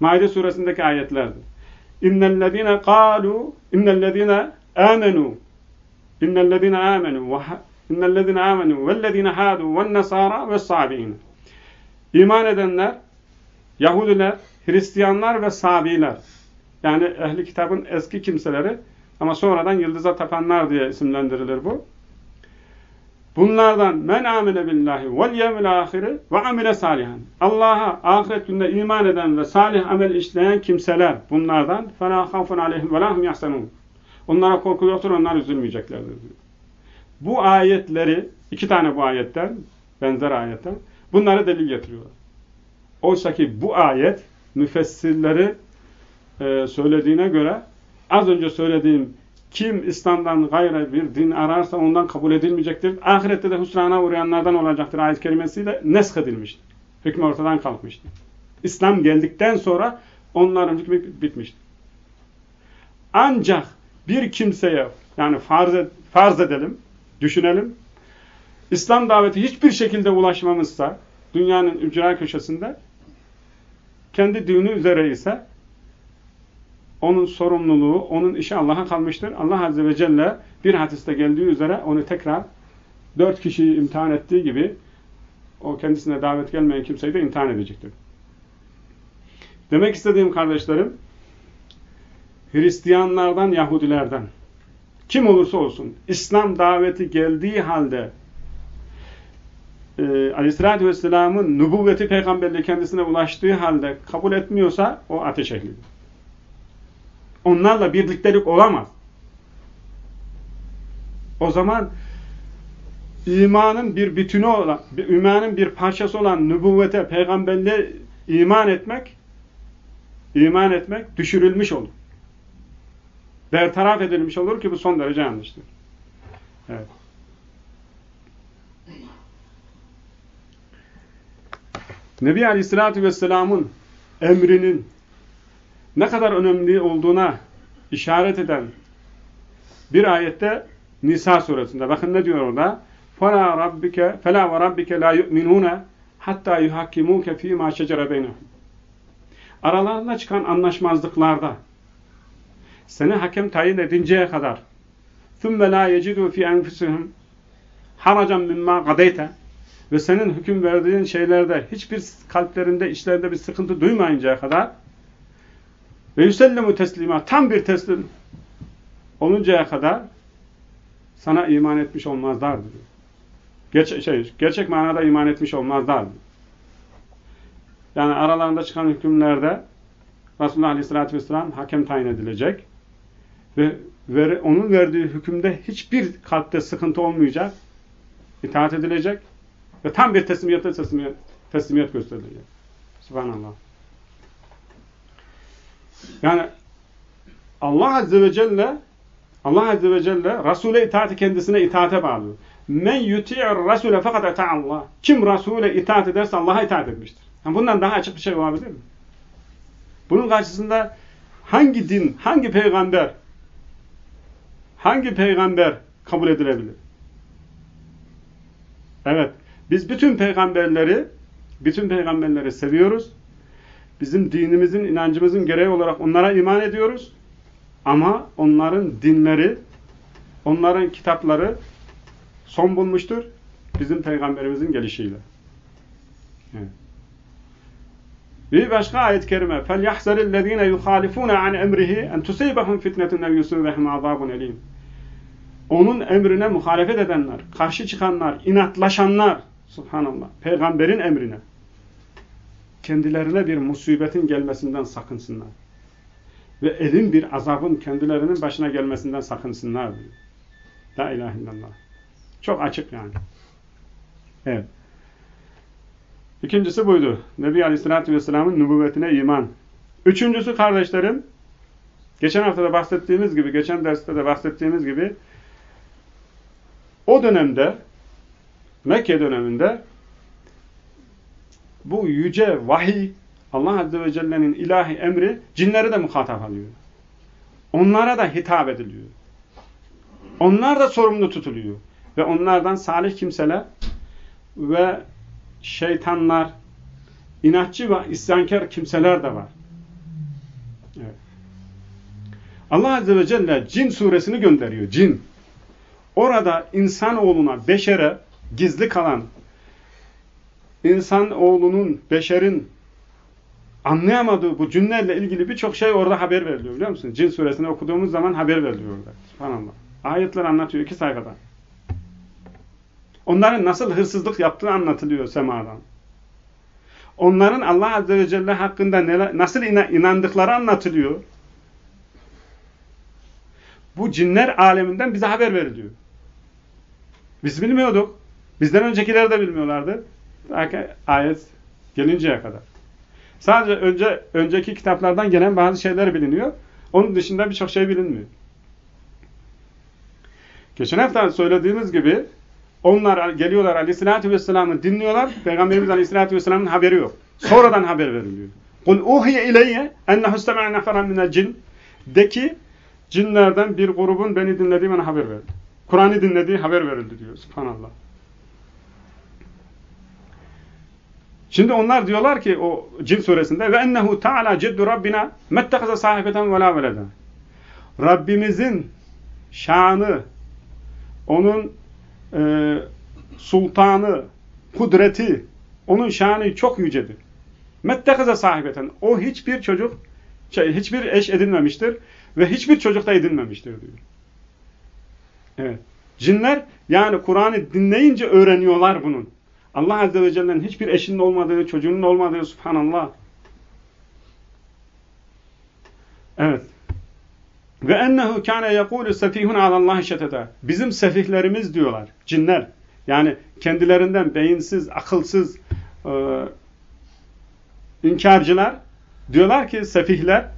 Maide suresindeki ayetlerdir. İnnellezine kalu innellezine amenu innellezine amenu innellezine amenu vellezine hadu vennasara vessabi'in İman edenler Yahudiler, Hristiyanlar ve Sabiler yani ehli kitabın eski kimseleri ama sonradan yıldıza tapanlar diye isimlendirilir bu. Bunlardan men amile billahi vel yevmil ahiri ve amile salihan. Allah'a ahiret günde iman eden ve salih amel işleyen kimseler bunlardan fela havfun aleyhim ve lahum yahsanun. Onlara korku yoktur, onlar üzülmeyeceklerdir diyor. Bu ayetleri, iki tane bu ayetten, benzer ayetten, bunları delil getiriyorlar. Oysa ki bu ayet müfessirleri e, söylediğine göre az önce söylediğim kim İslam'dan gayrı bir din ararsa ondan kabul edilmeyecektir. Ahirette de husrana uğrayanlardan olacaktır ayet kelimesiyle nesk edilmiştir. Hükmü ortadan kalkmıştır. İslam geldikten sonra onların hükmü bitmiştir. Ancak bir kimseye yani farz, et, farz edelim, düşünelim. İslam daveti hiçbir şekilde ulaşmamışsa dünyanın ücra köşesinde kendi dini üzere ise onun sorumluluğu, onun işi Allah'a kalmıştır. Allah Azze ve Celle bir hadiste geldiği üzere onu tekrar dört kişiyi imtihan ettiği gibi o kendisine davet gelmeyen kimseyi de imtihan edecektir. Demek istediğim kardeşlerim, Hristiyanlardan, Yahudilerden, kim olursa olsun, İslam daveti geldiği halde e, Aleyhisselatü Vesselam'ın nübüvveti peygamberliği kendisine ulaştığı halde kabul etmiyorsa o ateş ehlidir onlarla birliktelik olamaz. O zaman imanın bir bütünü olan, imanın bir parçası olan nübüvvete, peygamberliğe iman etmek, iman etmek düşürülmüş olur. Bertaraf edilmiş olur ki bu son derece yanlıştır. Evet. Nebi Aleyhisselatü Vesselam'ın emrinin ne kadar önemli olduğuna işaret eden bir ayette Nisa suresinde. Bakın ne diyor orada? فَلَا رَبِّكَ فَلَا وَرَبِّكَ لَا يُؤْمِنُونَ hatta yuhakkimuke fî mâ şecere beynehum. Aralarında çıkan anlaşmazlıklarda seni hakem tayin edinceye kadar ثُمَّ لَا يَجِدُوا فِي أَنْفُسِهِمْ حَرَجًا مِمَّا قَدَيْتَ ve senin hüküm verdiğin şeylerde hiçbir kalplerinde, içlerinde bir sıkıntı duymayıncaya kadar ve yüsellimu teslima tam bir teslim oluncaya kadar sana iman etmiş olmazlar diyor. Gerçek, şey, gerçek manada iman etmiş olmazlar diyor. Yani aralarında çıkan hükümlerde Resulullah Aleyhisselatü Vesselam hakem tayin edilecek ve ver, onun verdiği hükümde hiçbir kalpte sıkıntı olmayacak, itaat edilecek ve tam bir teslimiyette teslimiyet, teslimiyet gösterilecek. Subhanallah. Yani Allah Azze ve Celle Allah Azze ve Celle Resul'e itaati kendisine itaate bağlıyor. Men yuti'ir Resul'e fakat Allah. Kim Resul'e itaat ederse Allah'a itaat etmiştir. Yani bundan daha açık bir şey olabilir mi? Bunun karşısında hangi din, hangi peygamber hangi peygamber kabul edilebilir? Evet. Biz bütün peygamberleri bütün peygamberleri seviyoruz Bizim dinimizin, inancımızın gereği olarak onlara iman ediyoruz. Ama onların dinleri, onların kitapları son bulmuştur. Bizim peygamberimizin gelişiyle. Evet. Bir başka ayet-i kerime فَلْيَحْزَرِ الَّذ۪ينَ يُخَالِفُونَ عَنْ اَمْرِهِ اَنْ تُسَيْبَهُمْ فِتْنَةٌ اَوْ يُسُوبَهُمْ عَذَابٌ اَل۪يمٌ Onun emrine muhalefet edenler, karşı çıkanlar, inatlaşanlar, subhanallah, peygamberin emrine, kendilerine bir musibetin gelmesinden sakınsınlar. Ve elin bir azabın kendilerinin başına gelmesinden sakınsınlar diyor. La ilahe illallah. Çok açık yani. Evet. İkincisi buydu. Nebi Aleyhisselatü Vesselam'ın nübüvvetine iman. Üçüncüsü kardeşlerim, geçen hafta da bahsettiğimiz gibi, geçen derste de bahsettiğimiz gibi, o dönemde, Mekke döneminde, bu yüce vahiy, Allah Azze ve Celle'nin ilahi emri, cinleri de muhatap alıyor. Onlara da hitap ediliyor. Onlar da sorumlu tutuluyor. Ve onlardan salih kimseler ve şeytanlar, inatçı ve isyankar kimseler de var. Evet. Allah Azze ve Celle cin suresini gönderiyor. Cin. Orada insanoğluna, beşere gizli kalan, insanoğlunun, beşerin anlayamadığı bu cümlelerle ilgili birçok şey orada haber veriliyor biliyor musunuz? Cin suresini okuduğumuz zaman haber veriliyor orada. Subhanallah. Ayetler anlatıyor iki sayfada. Onların nasıl hırsızlık yaptığı anlatılıyor semadan. Onların Allah Azze ve Celle hakkında nasıl inandıkları anlatılıyor. Bu cinler aleminden bize haber veriliyor. Biz bilmiyorduk. Bizden öncekiler de bilmiyorlardı. Ayet gelinceye kadar. Sadece önce önceki kitaplardan gelen bazı şeyler biliniyor. Onun dışında birçok şey bilinmiyor. Geçen hafta söylediğimiz gibi onlar geliyorlar aleyhissalatü vesselam'ı dinliyorlar. Peygamberimiz aleyhissalatü vesselam'ın haberi yok. Sonradan haber veriliyor. قُلْ اُوْهِيَ اِلَيَّ اَنَّهُ اسْتَمَعَ نَفَرًا مِنَ cin De ki cinlerden bir grubun beni dinlediği bana haber verdi. Kur'an'ı dinlediği haber verildi diyor. Subhanallah. Şimdi onlar diyorlar ki o cin suresinde ve ennehu ta'ala ciddu rabbina mettehaza sahibeten ve la veleda. Rabbimizin şanı, onun e, sultanı, kudreti, onun şanı çok yücedir. Mettehaza sahibeten. O hiçbir çocuk, şey, hiçbir eş edinmemiştir ve hiçbir çocuk da edinmemiştir diyor. Evet. Cinler yani Kur'an'ı dinleyince öğreniyorlar bunun. Allah Azze ve Celle'nin hiçbir eşinin olmadığı, çocuğunun olmadığı subhanallah. Evet. Ve ennehu kâne yekûlü sefihun alallâhi şetete. Bizim sefihlerimiz diyorlar. Cinler. Yani kendilerinden beyinsiz, akılsız e, inkarcılar diyorlar ki sefihler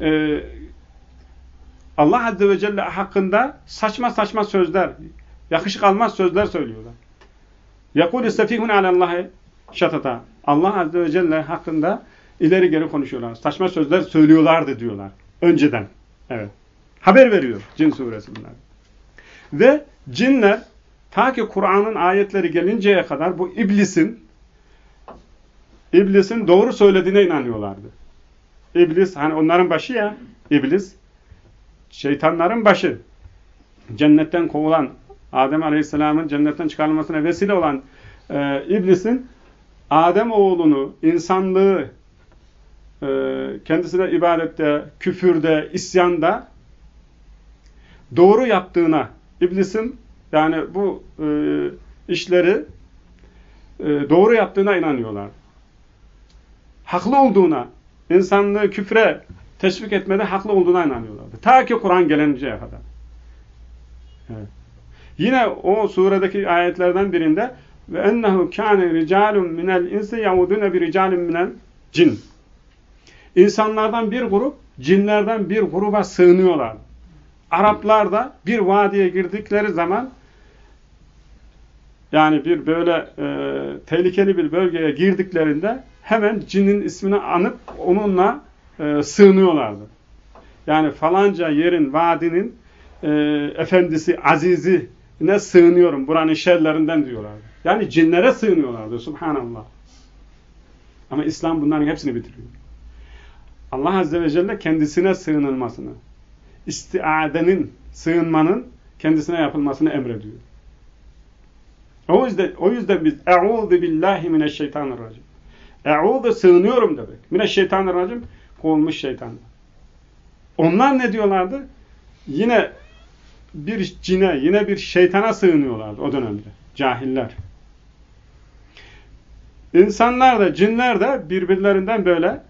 e, Allah Azze ve Celle hakkında saçma saçma sözler, yakışık almaz sözler söylüyorlar. يَقُولُ سَفِيهُنْ عَلَى اللّٰهِ şatata. Allah Azze ve Celle hakkında ileri geri konuşuyorlar. Saçma sözler söylüyorlardı diyorlar. Önceden. Evet. Haber veriyor Cin suresinden. Ve cinler ta ki Kur'an'ın ayetleri gelinceye kadar bu iblisin iblisin doğru söylediğine inanıyorlardı. İblis hani onların başı ya iblis şeytanların başı. Cennetten kovulan Adem Aleyhisselam'ın cennetten çıkarılmasına vesile olan e, iblisin Adem oğlunu, insanlığı e, kendisine ibadette, küfürde, isyanda doğru yaptığına, iblisin yani bu e, işleri e, doğru yaptığına inanıyorlar. Haklı olduğuna, insanlığı küfre teşvik etmede haklı olduğuna inanıyorlardı. Ta ki Kur'an gelinceye kadar. Evet. Yine o suredeki ayetlerden birinde ve ennehu kâne ricalun minel insi yavudune bir ricalun minel cin. İnsanlardan bir grup, cinlerden bir gruba sığınıyorlar. Araplar da bir vadiye girdikleri zaman yani bir böyle e, tehlikeli bir bölgeye girdiklerinde hemen cinin ismini anıp onunla e, sığınıyorlardı. Yani falanca yerin, vadinin e, efendisi, azizi ne sığınıyorum buranın şerlerinden diyorlardı. Yani cinlere sığınıyorlardı subhanallah. Ama İslam bunların hepsini bitiriyor. Allah Azze ve Celle kendisine sığınılmasını, istiadenin, sığınmanın kendisine yapılmasını emrediyor. O yüzden, o yüzden biz e'udhu billahi mineşşeytanirracim. E'udhu sığınıyorum demek. Mineşşeytanirracim kovulmuş şeytan. Onlar ne diyorlardı? Yine bir cine, yine bir şeytana sığınıyorlardı o dönemde. Cahiller. İnsanlar da, cinler de birbirlerinden böyle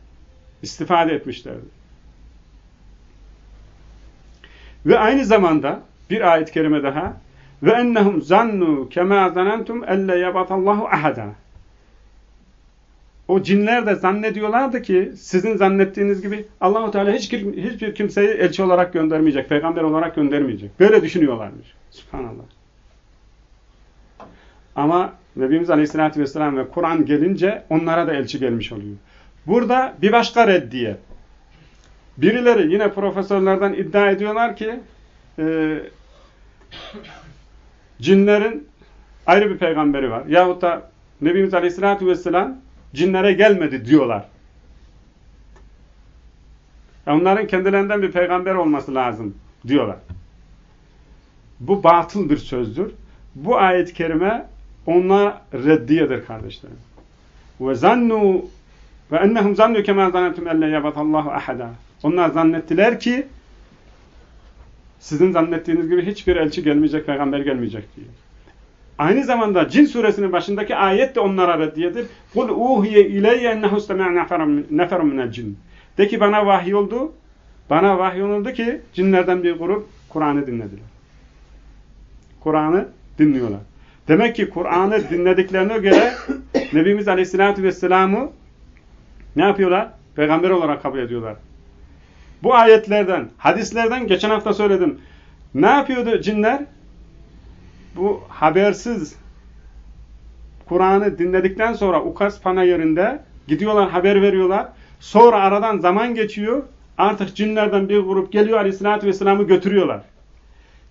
istifade etmişlerdi. Ve aynı zamanda bir ayet-i kerime daha ve ennehum zannu kema zanentum elle yabatallahu ahada. O cinler de zannediyorlardı ki sizin zannettiğiniz gibi Allahu Teala hiç hiçbir kimseyi elçi olarak göndermeyecek, peygamber olarak göndermeyecek. Böyle düşünüyorlarmış. Subhanallah. Ama Nebimiz Aleyhisselatü Vesselam ve Kur'an gelince onlara da elçi gelmiş oluyor. Burada bir başka reddiye. Birileri yine profesörlerden iddia ediyorlar ki e, cinlerin ayrı bir peygamberi var. Yahut da Nebimiz Aleyhisselatü Vesselam cinlere gelmedi diyorlar. onların kendilerinden bir peygamber olması lazım diyorlar. Bu batıl bir sözdür. Bu ayet-i kerime ona reddiyedir kardeşlerim. Ve zannu ve ennehum zannu kema zannetum elle yabatallahu ahada. Onlar zannettiler ki sizin zannettiğiniz gibi hiçbir elçi gelmeyecek, peygamber gelmeyecek diyor. Aynı zamanda Cin suresinin başındaki ayet de onlara reddiyedir. Kul uhiye ileyye ennehu istemi'a neferun minel cin. De ki bana vahiy oldu. Bana vahiy oldu ki cinlerden bir grup Kur'an'ı dinlediler. Kur'an'ı dinliyorlar. Demek ki Kur'an'ı dinlediklerine göre [coughs] Nebimiz Aleyhisselatü Vesselam'ı ne yapıyorlar? Peygamber olarak kabul ediyorlar. Bu ayetlerden, hadislerden geçen hafta söyledim. Ne yapıyordu cinler? Bu habersiz Kur'an'ı dinledikten sonra Ukas panayırında gidiyorlar haber veriyorlar. Sonra aradan zaman geçiyor. Artık cinlerden bir grup geliyor Aleyhisselatü Vesselam'ı götürüyorlar.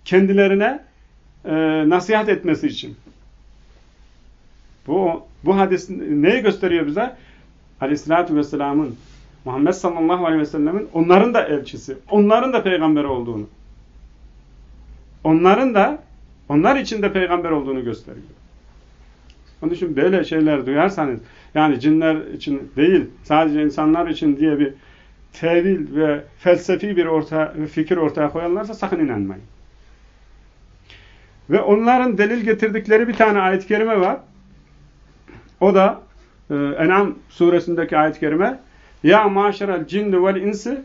Kendilerine e, nasihat etmesi için. Bu, bu hadis neyi gösteriyor bize? Aleyhisselatü Vesselam'ın Muhammed sallallahu aleyhi ve sellemin onların da elçisi, onların da peygamber olduğunu, onların da, onlar için de peygamber olduğunu gösteriyor. Onun için böyle şeyler duyarsanız, yani cinler için değil, sadece insanlar için diye bir tevil ve felsefi bir orta, fikir ortaya koyanlarsa sakın inanmayın. Ve onların delil getirdikleri bir tane ayet-i kerime var. O da e, En'am suresindeki ayet-i kerime Ya maşerel cinni vel insi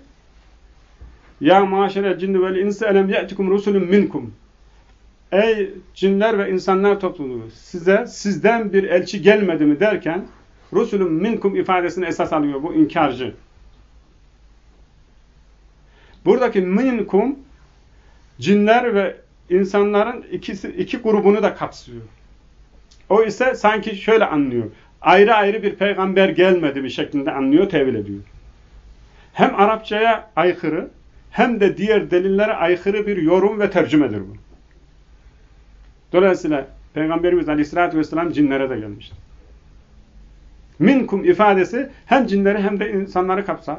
Ya maşerel cinni vel insi elem ye'tikum rusulun minkum. Ey cinler ve insanlar topluluğu size sizden bir elçi gelmedi mi derken Rusulun minkum ifadesini esas alıyor bu inkarcı. Buradaki minkum cinler ve insanların ikisi, iki grubunu da kapsıyor. O ise sanki şöyle anlıyor. Ayrı ayrı bir peygamber gelmedi mi şeklinde anlıyor, tevil ediyor. Hem Arapçaya aykırı hem de diğer delillere aykırı bir yorum ve tercümedir bu. Dolayısıyla Peygamberimiz Aleyhisselatü Vesselam cinlere de gelmiştir. Minkum ifadesi hem cinleri hem de insanları kapsar.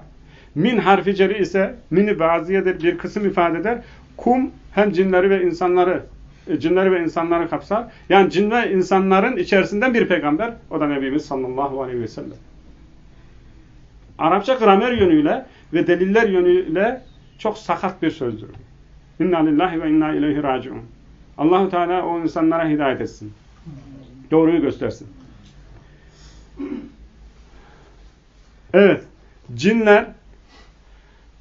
Min harfi ceri ise mini baziyedir bir kısım ifade eder. Kum hem cinleri ve insanları e, cinleri ve insanları kapsar. Yani cin ve insanların içerisinden bir peygamber. O da Nebimiz sallallahu aleyhi ve sellem. Arapça gramer yönüyle ve deliller yönüyle çok sakat bir sözdür. İnna lillahi ve inna ileyhi raciun. Allahu Teala o insanlara hidayet etsin. Doğruyu göstersin. Evet, cinler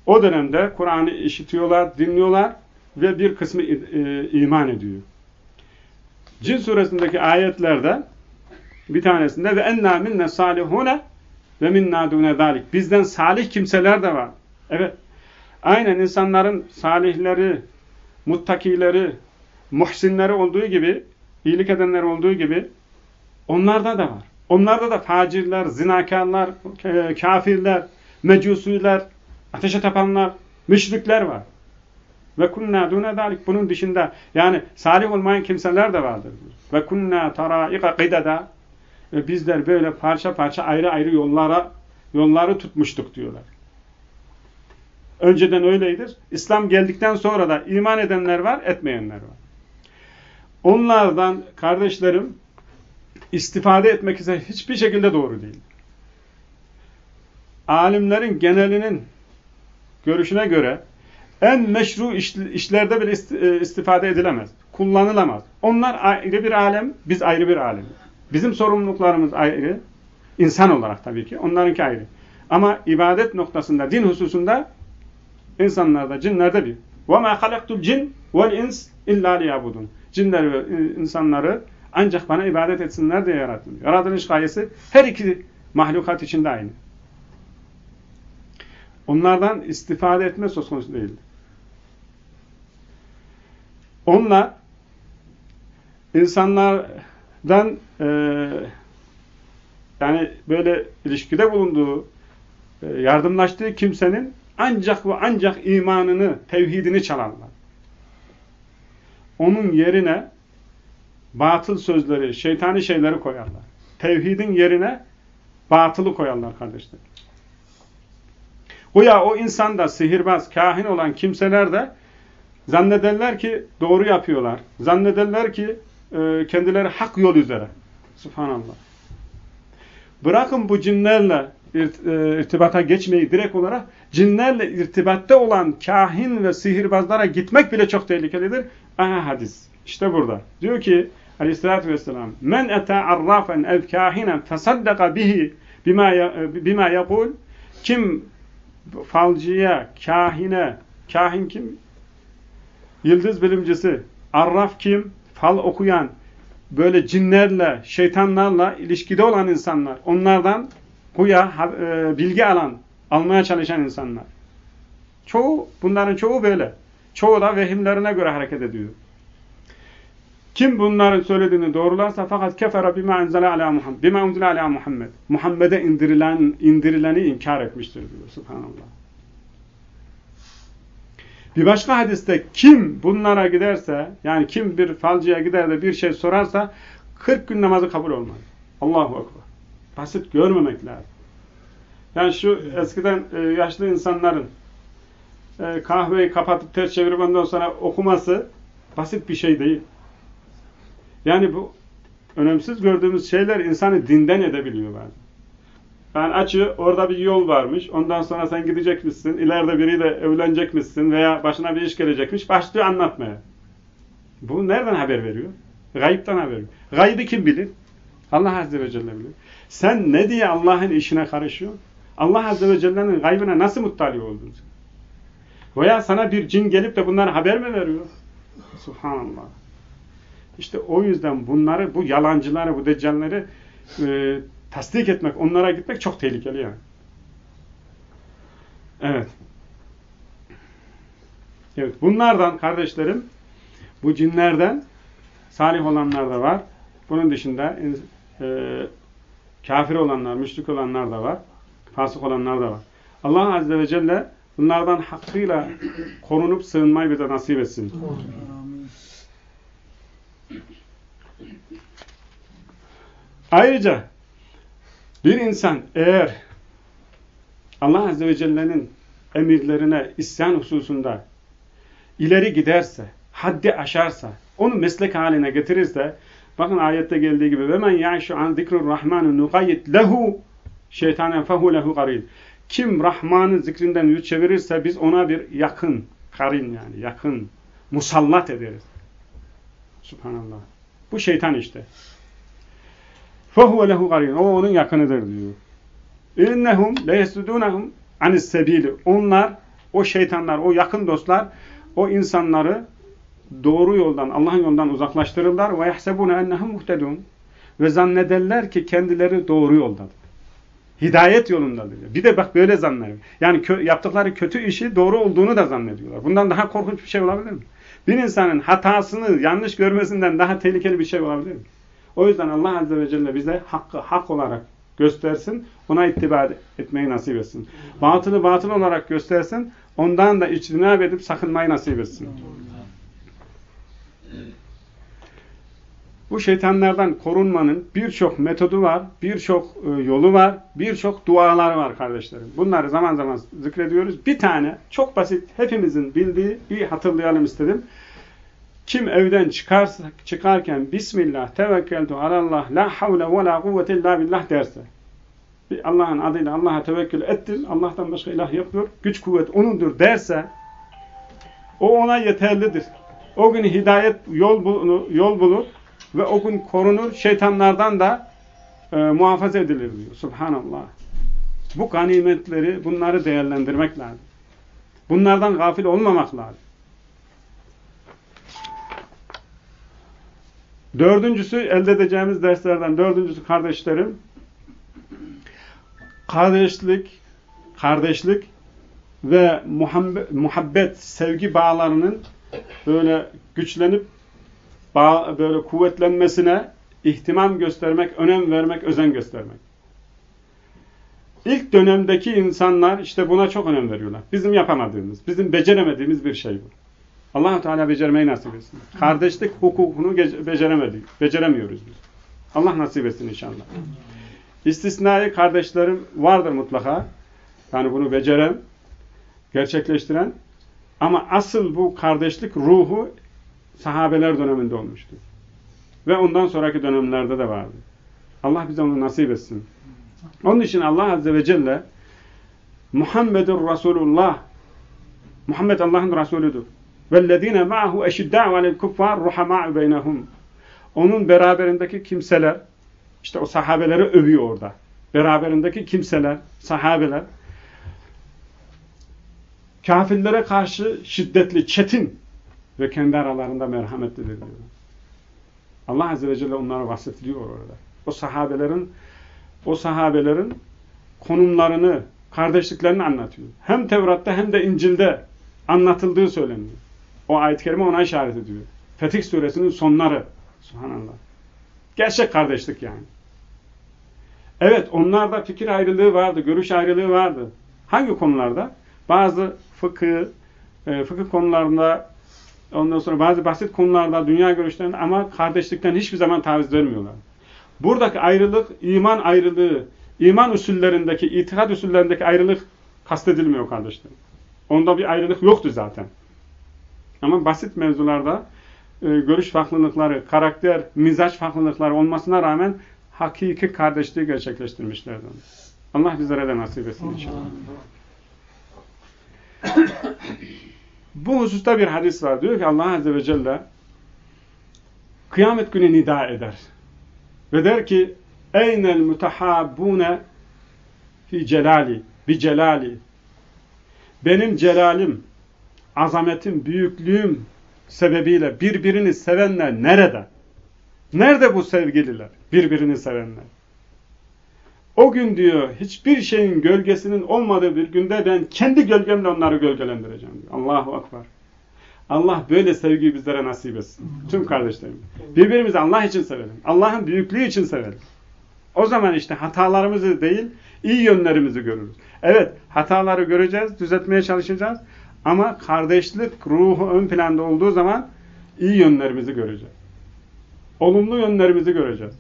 o dönemde Kur'an'ı işitiyorlar, dinliyorlar ve bir kısmı e, iman ediyor. Cin suresindeki ayetlerde bir tanesinde ve enna minne salihune ve minna dune zalik. Bizden salih kimseler de var. Evet. Aynen insanların salihleri, muttakileri, muhsinleri olduğu gibi, iyilik edenler olduğu gibi onlarda da var. Onlarda da facirler, zinakarlar, kafirler, mecusiler, ateşe tapanlar, müşrikler var. Ve kunna dune dalik bunun dışında yani salih olmayan kimseler de vardır. Ve kunna taraika qidada ve bizler böyle parça parça ayrı ayrı yollara yolları tutmuştuk diyorlar. Önceden öyledir. İslam geldikten sonra da iman edenler var, etmeyenler var. Onlardan kardeşlerim istifade etmek ise hiçbir şekilde doğru değil. Alimlerin genelinin görüşüne göre en meşru işlerde bile e, istifade edilemez. Kullanılamaz. Onlar ayrı bir alem, biz ayrı bir alem. Bizim sorumluluklarımız ayrı. insan olarak tabii ki. Onlarınki ayrı. Ama ibadet noktasında, din hususunda insanlarda, cinlerde bir. وَمَا خَلَقْتُ الْجِنْ وَالْاِنْسِ اِلَّا لِيَابُدُونَ Cinler ve insanları ancak bana ibadet etsinler diye yarattım. Yaratılış gayesi her iki mahlukat içinde aynı. Onlardan istifade etme söz konusu değildir. Onlar insanlardan e, yani böyle ilişkide bulunduğu, e, yardımlaştığı kimsenin ancak ve ancak imanını, tevhidini çalarlar. Onun yerine batıl sözleri, şeytani şeyleri koyarlar. Tevhidin yerine batılı koyarlar kardeşler. ya o insan da sihirbaz, kahin olan kimseler de zannederler ki doğru yapıyorlar. Zannederler ki e, kendileri hak yol üzere. Subhanallah. Bırakın bu cinlerle e, irtibata geçmeyi direkt olarak cinlerle irtibatta olan kahin ve sihirbazlara gitmek bile çok tehlikelidir. Aha hadis. İşte burada. Diyor ki aleyhissalatü vesselam men ete arrafen ev kahinen fesaddaka bihi bima, bima yakul kim falcıya, kahine kahin kim? Yıldız bilimcisi. Arraf kim? Fal okuyan, böyle cinlerle, şeytanlarla ilişkide olan insanlar. Onlardan huya, e, bilgi alan, almaya çalışan insanlar. Çoğu, bunların çoğu böyle. Çoğu da vehimlerine göre hareket ediyor. Kim bunların söylediğini doğrularsa fakat kefere bima enzele ala Muhammed. Bima unzile ala Muhammed. Muhammed'e indirilen indirileni inkar etmiştir diyor. Subhanallah. Bir başka hadiste kim bunlara giderse, yani kim bir falcıya gider de bir şey sorarsa 40 gün namazı kabul olmaz. Allahu Ekber. Basit görmemek lazım. Yani şu eskiden e, yaşlı insanların e, kahveyi kapatıp ters çevirip ondan sonra okuması basit bir şey değil. Yani bu önemsiz gördüğümüz şeyler insanı dinden edebiliyor bazen. Yani açı orada bir yol varmış. Ondan sonra sen gidecekmişsin. İleride biriyle evlenecekmişsin veya başına bir iş gelecekmiş. Başlıyor anlatmaya. Bu nereden haber veriyor? Gayipten haber veriyor. Gaybı kim bilir? Allah Azze ve Celle bilir. Sen ne diye Allah'ın işine karışıyorsun? Allah Azze ve Celle'nin gaybına nasıl muttali oldun? Veya sana bir cin gelip de bunlara haber mi veriyor? Subhanallah. İşte o yüzden bunları, bu yalancıları, bu deccalleri e, tasdik etmek, onlara gitmek çok tehlikeli yani. Evet. Evet, bunlardan kardeşlerim, bu cinlerden salih olanlar da var. Bunun dışında e, kafir olanlar, müşrik olanlar da var. Fasık olanlar da var. Allah Azze ve Celle bunlardan hakkıyla korunup sığınmayı bize nasip etsin. Ayrıca bir insan eğer Allah Azze ve Celle'nin emirlerine isyan hususunda ileri giderse, haddi aşarsa, onu meslek haline getirirse, bakın ayette geldiği gibi ve men ya'şu an zikrur rahmanu nuqayyid lehu şeytanen fehu lehu qarin. Kim Rahman'ın zikrinden yüz çevirirse biz ona bir yakın, karin yani yakın, musallat ederiz. Subhanallah. Bu şeytan işte. فَهُوَ لَهُ قَرِينَ O onun yakınıdır diyor. اِنَّهُمْ لَيَسُدُونَهُمْ عَنِ السَّب۪يلِ Onlar, o şeytanlar, o yakın dostlar, o insanları doğru yoldan, Allah'ın yolundan uzaklaştırırlar. وَيَحْسَبُونَ اَنَّهُمْ مُهْتَدُونَ Ve zannederler ki kendileri doğru yoldadır. Hidayet yolundadır. Bir de bak böyle zannediyor. Yani kö yaptıkları kötü işi doğru olduğunu da zannediyorlar. Bundan daha korkunç bir şey olabilir mi? Bir insanın hatasını yanlış görmesinden daha tehlikeli bir şey olabilir mi? O yüzden Allah Azze ve Celle bize hakkı hak olarak göstersin, ona ittiba etmeyi nasip etsin. Batılı batıl olarak göstersin, ondan da içtinab edip sakınmayı nasip etsin. Bu şeytanlardan korunmanın birçok metodu var, birçok e, yolu var, birçok dualar var kardeşlerim. Bunları zaman zaman zikrediyoruz. Bir tane çok basit, hepimizin bildiği bir hatırlayalım istedim. Kim evden çıkarsa, çıkarken Bismillah, tevekkeltu alallah, la havle ve la kuvvete illa billah derse. Allah'ın adıyla Allah'a tevekkül ettim, Allah'tan başka ilah yoktur, güç kuvvet O'nundur derse, o ona yeterlidir. O gün hidayet yol bulur, yol bulur ve o gün korunur, şeytanlardan da e, muhafaza edilir diyor. Subhanallah. Bu ganimetleri, bunları değerlendirmek lazım. Bunlardan gafil olmamak lazım. Dördüncüsü, elde edeceğimiz derslerden dördüncüsü kardeşlerim, kardeşlik, kardeşlik ve muhabbet, sevgi bağlarının böyle güçlenip böyle kuvvetlenmesine ihtimam göstermek, önem vermek, özen göstermek. İlk dönemdeki insanlar işte buna çok önem veriyorlar. Bizim yapamadığımız, bizim beceremediğimiz bir şey bu allah Teala becermeyi nasip etsin. Kardeşlik hukukunu beceremedik. Beceremiyoruz biz. Allah nasip etsin inşallah. İstisnai kardeşlerim vardır mutlaka. Yani bunu beceren, gerçekleştiren. Ama asıl bu kardeşlik ruhu sahabeler döneminde olmuştu. Ve ondan sonraki dönemlerde de vardı. Allah bize onu nasip etsin. Onun için Allah Azze ve Celle Muhammedur Resulullah Muhammed Allah'ın Resulüdür. وَالَّذ۪ينَ مَعَهُ اَشِدَّعُ عَلَى الْكُفَّارِ رُحَمَاءُ بَيْنَهُمْ Onun beraberindeki kimseler, işte o sahabeleri övüyor orada. Beraberindeki kimseler, sahabeler, kafirlere karşı şiddetli, çetin ve kendi aralarında merhametlidir diyor. Allah Azze ve Celle onlara bahsediliyor orada. O sahabelerin o sahabelerin konumlarını, kardeşliklerini anlatıyor. Hem Tevrat'ta hem de İncil'de anlatıldığı söyleniyor. O ayet-i kerime ona işaret ediyor. Fetih suresinin sonları. Subhanallah. Gerçek kardeşlik yani. Evet onlarda fikir ayrılığı vardı, görüş ayrılığı vardı. Hangi konularda? Bazı fıkıh, e, fıkıh konularında ondan sonra bazı basit konularda dünya görüşlerinde ama kardeşlikten hiçbir zaman taviz vermiyorlar. Buradaki ayrılık iman ayrılığı, iman usullerindeki, itikad usullerindeki ayrılık kastedilmiyor kardeşlerim. Onda bir ayrılık yoktu zaten. Ama basit mevzularda e, görüş farklılıkları, karakter, mizaç farklılıkları olmasına rağmen hakiki kardeşliği gerçekleştirmişlerdi. Allah bizlere de nasip etsin inşallah. Bu hususta bir hadis var. Diyor ki Allah Azze ve Celle kıyamet günü nida eder. Ve der ki Eynel mutehabbune fi celali bi celali benim celalim azametin, büyüklüğüm sebebiyle birbirini sevenler nerede? Nerede bu sevgililer? Birbirini sevenler. O gün diyor hiçbir şeyin gölgesinin olmadığı bir günde ben kendi gölgemle onları gölgelendireceğim diyor. Allahu Akbar. Allah böyle sevgiyi bizlere nasip etsin. Tüm kardeşlerim. Birbirimizi Allah için sevelim. Allah'ın büyüklüğü için sevelim. O zaman işte hatalarımızı değil, iyi yönlerimizi görürüz. Evet, hataları göreceğiz, düzeltmeye çalışacağız. Ama kardeşlik ruhu ön planda olduğu zaman iyi yönlerimizi göreceğiz. Olumlu yönlerimizi göreceğiz.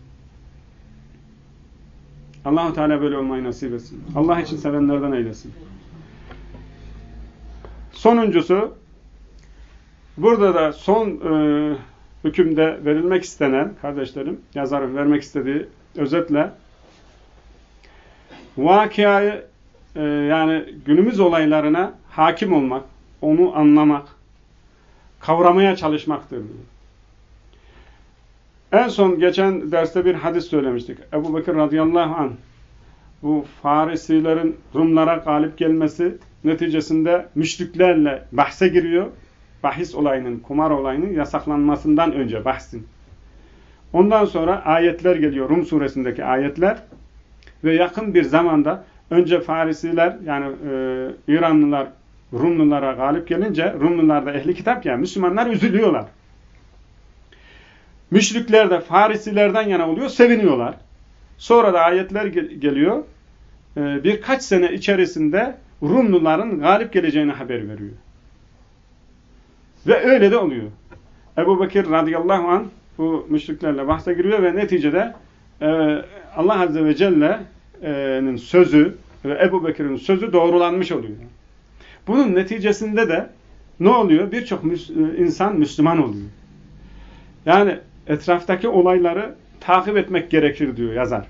Allahu Teala böyle olmayı nasip etsin. Allah için sevenlerden eylesin. Sonuncusu burada da son e, hükümde verilmek istenen kardeşlerim yazarın vermek istediği özetle vakiyayı e, yani günümüz olaylarına hakim olmak, onu anlamak, kavramaya çalışmaktır. En son geçen derste bir hadis söylemiştik. Ebu Bekir radıyallahu anh bu Farisilerin Rumlara galip gelmesi neticesinde müşriklerle bahse giriyor. Bahis olayının, kumar olayının yasaklanmasından önce bahsin. Ondan sonra ayetler geliyor. Rum suresindeki ayetler. Ve yakın bir zamanda önce Farisiler yani e, İranlılar Rumlulara galip gelince Rumlular da ehli kitap ya Müslümanlar üzülüyorlar. Müşrikler de Farisilerden yana oluyor, seviniyorlar. Sonra da ayetler geliyor. Ee, birkaç sene içerisinde Rumluların galip geleceğini haber veriyor. Ve öyle de oluyor. Ebu Bekir radıyallahu anh bu müşriklerle bahse giriyor ve neticede e, Allah Azze ve Celle'nin sözü ve Ebu Bekir'in sözü doğrulanmış oluyor. Bunun neticesinde de ne oluyor? Birçok insan Müslüman oluyor. Yani etraftaki olayları takip etmek gerekir diyor yazar.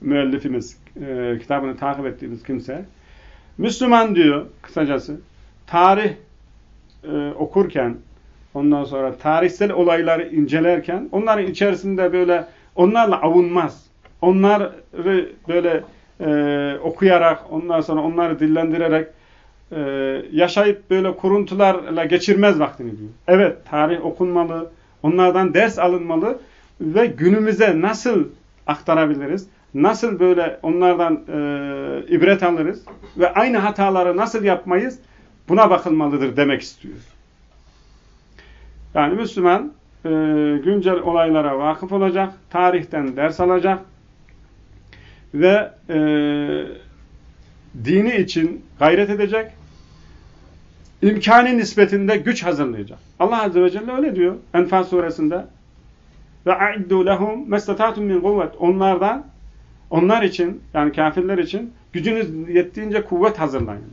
Müellifimiz, e, kitabını takip ettiğimiz kimse. Müslüman diyor kısacası, tarih e, okurken, ondan sonra tarihsel olayları incelerken, onların içerisinde böyle onlarla avunmaz. Onları böyle e, okuyarak, ondan sonra onları dillendirerek e, yaşayıp böyle kuruntularla geçirmez vaktini diyor. Evet, tarih okunmalı, Onlardan ders alınmalı ve günümüze nasıl aktarabiliriz? Nasıl böyle onlardan e, ibret alırız? Ve aynı hataları nasıl yapmayız? Buna bakılmalıdır demek istiyor. Yani Müslüman e, güncel olaylara vakıf olacak, tarihten ders alacak ve e, dini için gayret edecek imkanı nispetinde güç hazırlayacak. Allah Azze ve Celle öyle diyor Enfal suresinde. Ve a'iddu lehum mestatatum min kuvvet. Onlardan onlar için yani kafirler için gücünüz yettiğince kuvvet hazırlayın.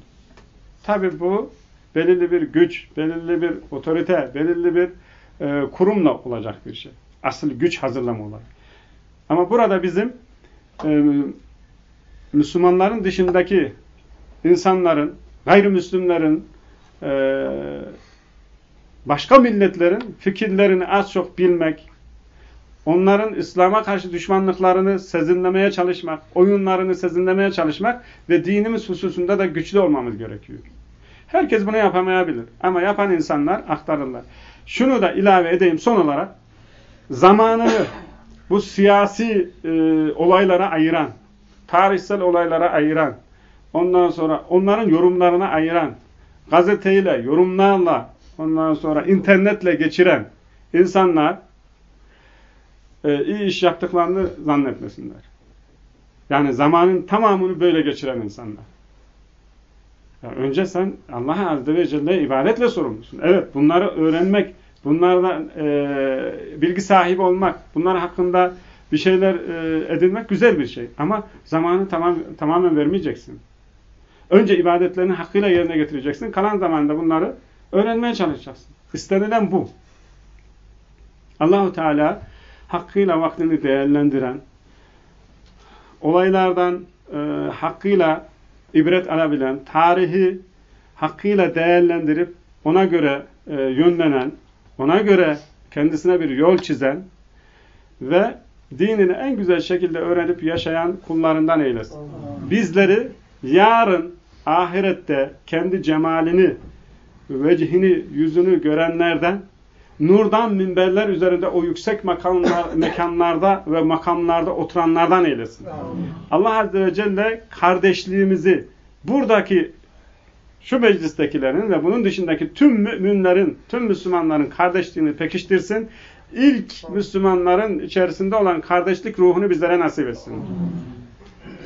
Tabi bu belirli bir güç, belirli bir otorite, belirli bir e, kurumla olacak bir şey. Asıl güç hazırlama olarak. Ama burada bizim e, Müslümanların dışındaki insanların, gayrimüslimlerin, e, başka milletlerin fikirlerini az çok bilmek, onların İslam'a karşı düşmanlıklarını sezinlemeye çalışmak, oyunlarını sezinlemeye çalışmak ve dinimiz hususunda da güçlü olmamız gerekiyor. Herkes bunu yapamayabilir ama yapan insanlar aktarırlar. Şunu da ilave edeyim son olarak, zamanını bu siyasi e, olaylara ayıran, tarihsel olaylara ayıran, ondan sonra onların yorumlarına ayıran, gazeteyle, yorumlarla, ondan sonra internetle geçiren insanlar e, iyi iş yaptıklarını zannetmesinler. Yani zamanın tamamını böyle geçiren insanlar. Ya önce sen Allah Azze ve Celle ibadetle sorumlusun. Evet bunları öğrenmek, bunlardan e, bilgi sahibi olmak, bunlar hakkında bir şeyler e, edinmek güzel bir şey. Ama zamanı tamam, tamamen vermeyeceksin. Önce ibadetlerini hakkıyla yerine getireceksin. Kalan zamanda bunları öğrenmeye çalışacaksın. İstenilen bu. Allahu Teala hakkıyla vaktini değerlendiren, olaylardan e, hakkıyla ibret alabilen, tarihi hakkıyla değerlendirip ona göre e, yönlenen, ona göre kendisine bir yol çizen ve dinini en güzel şekilde öğrenip yaşayan kullarından eylesin. Bizleri yarın ahirette kendi cemalini vecihini, yüzünü görenlerden, nurdan minberler üzerinde o yüksek makamlar, [laughs] mekanlarda ve makamlarda oturanlardan eylesin. Allah Azze ve Celle kardeşliğimizi buradaki şu meclistekilerin ve bunun dışındaki tüm müminlerin, tüm Müslümanların kardeşliğini pekiştirsin. İlk Müslümanların içerisinde olan kardeşlik ruhunu bizlere nasip etsin.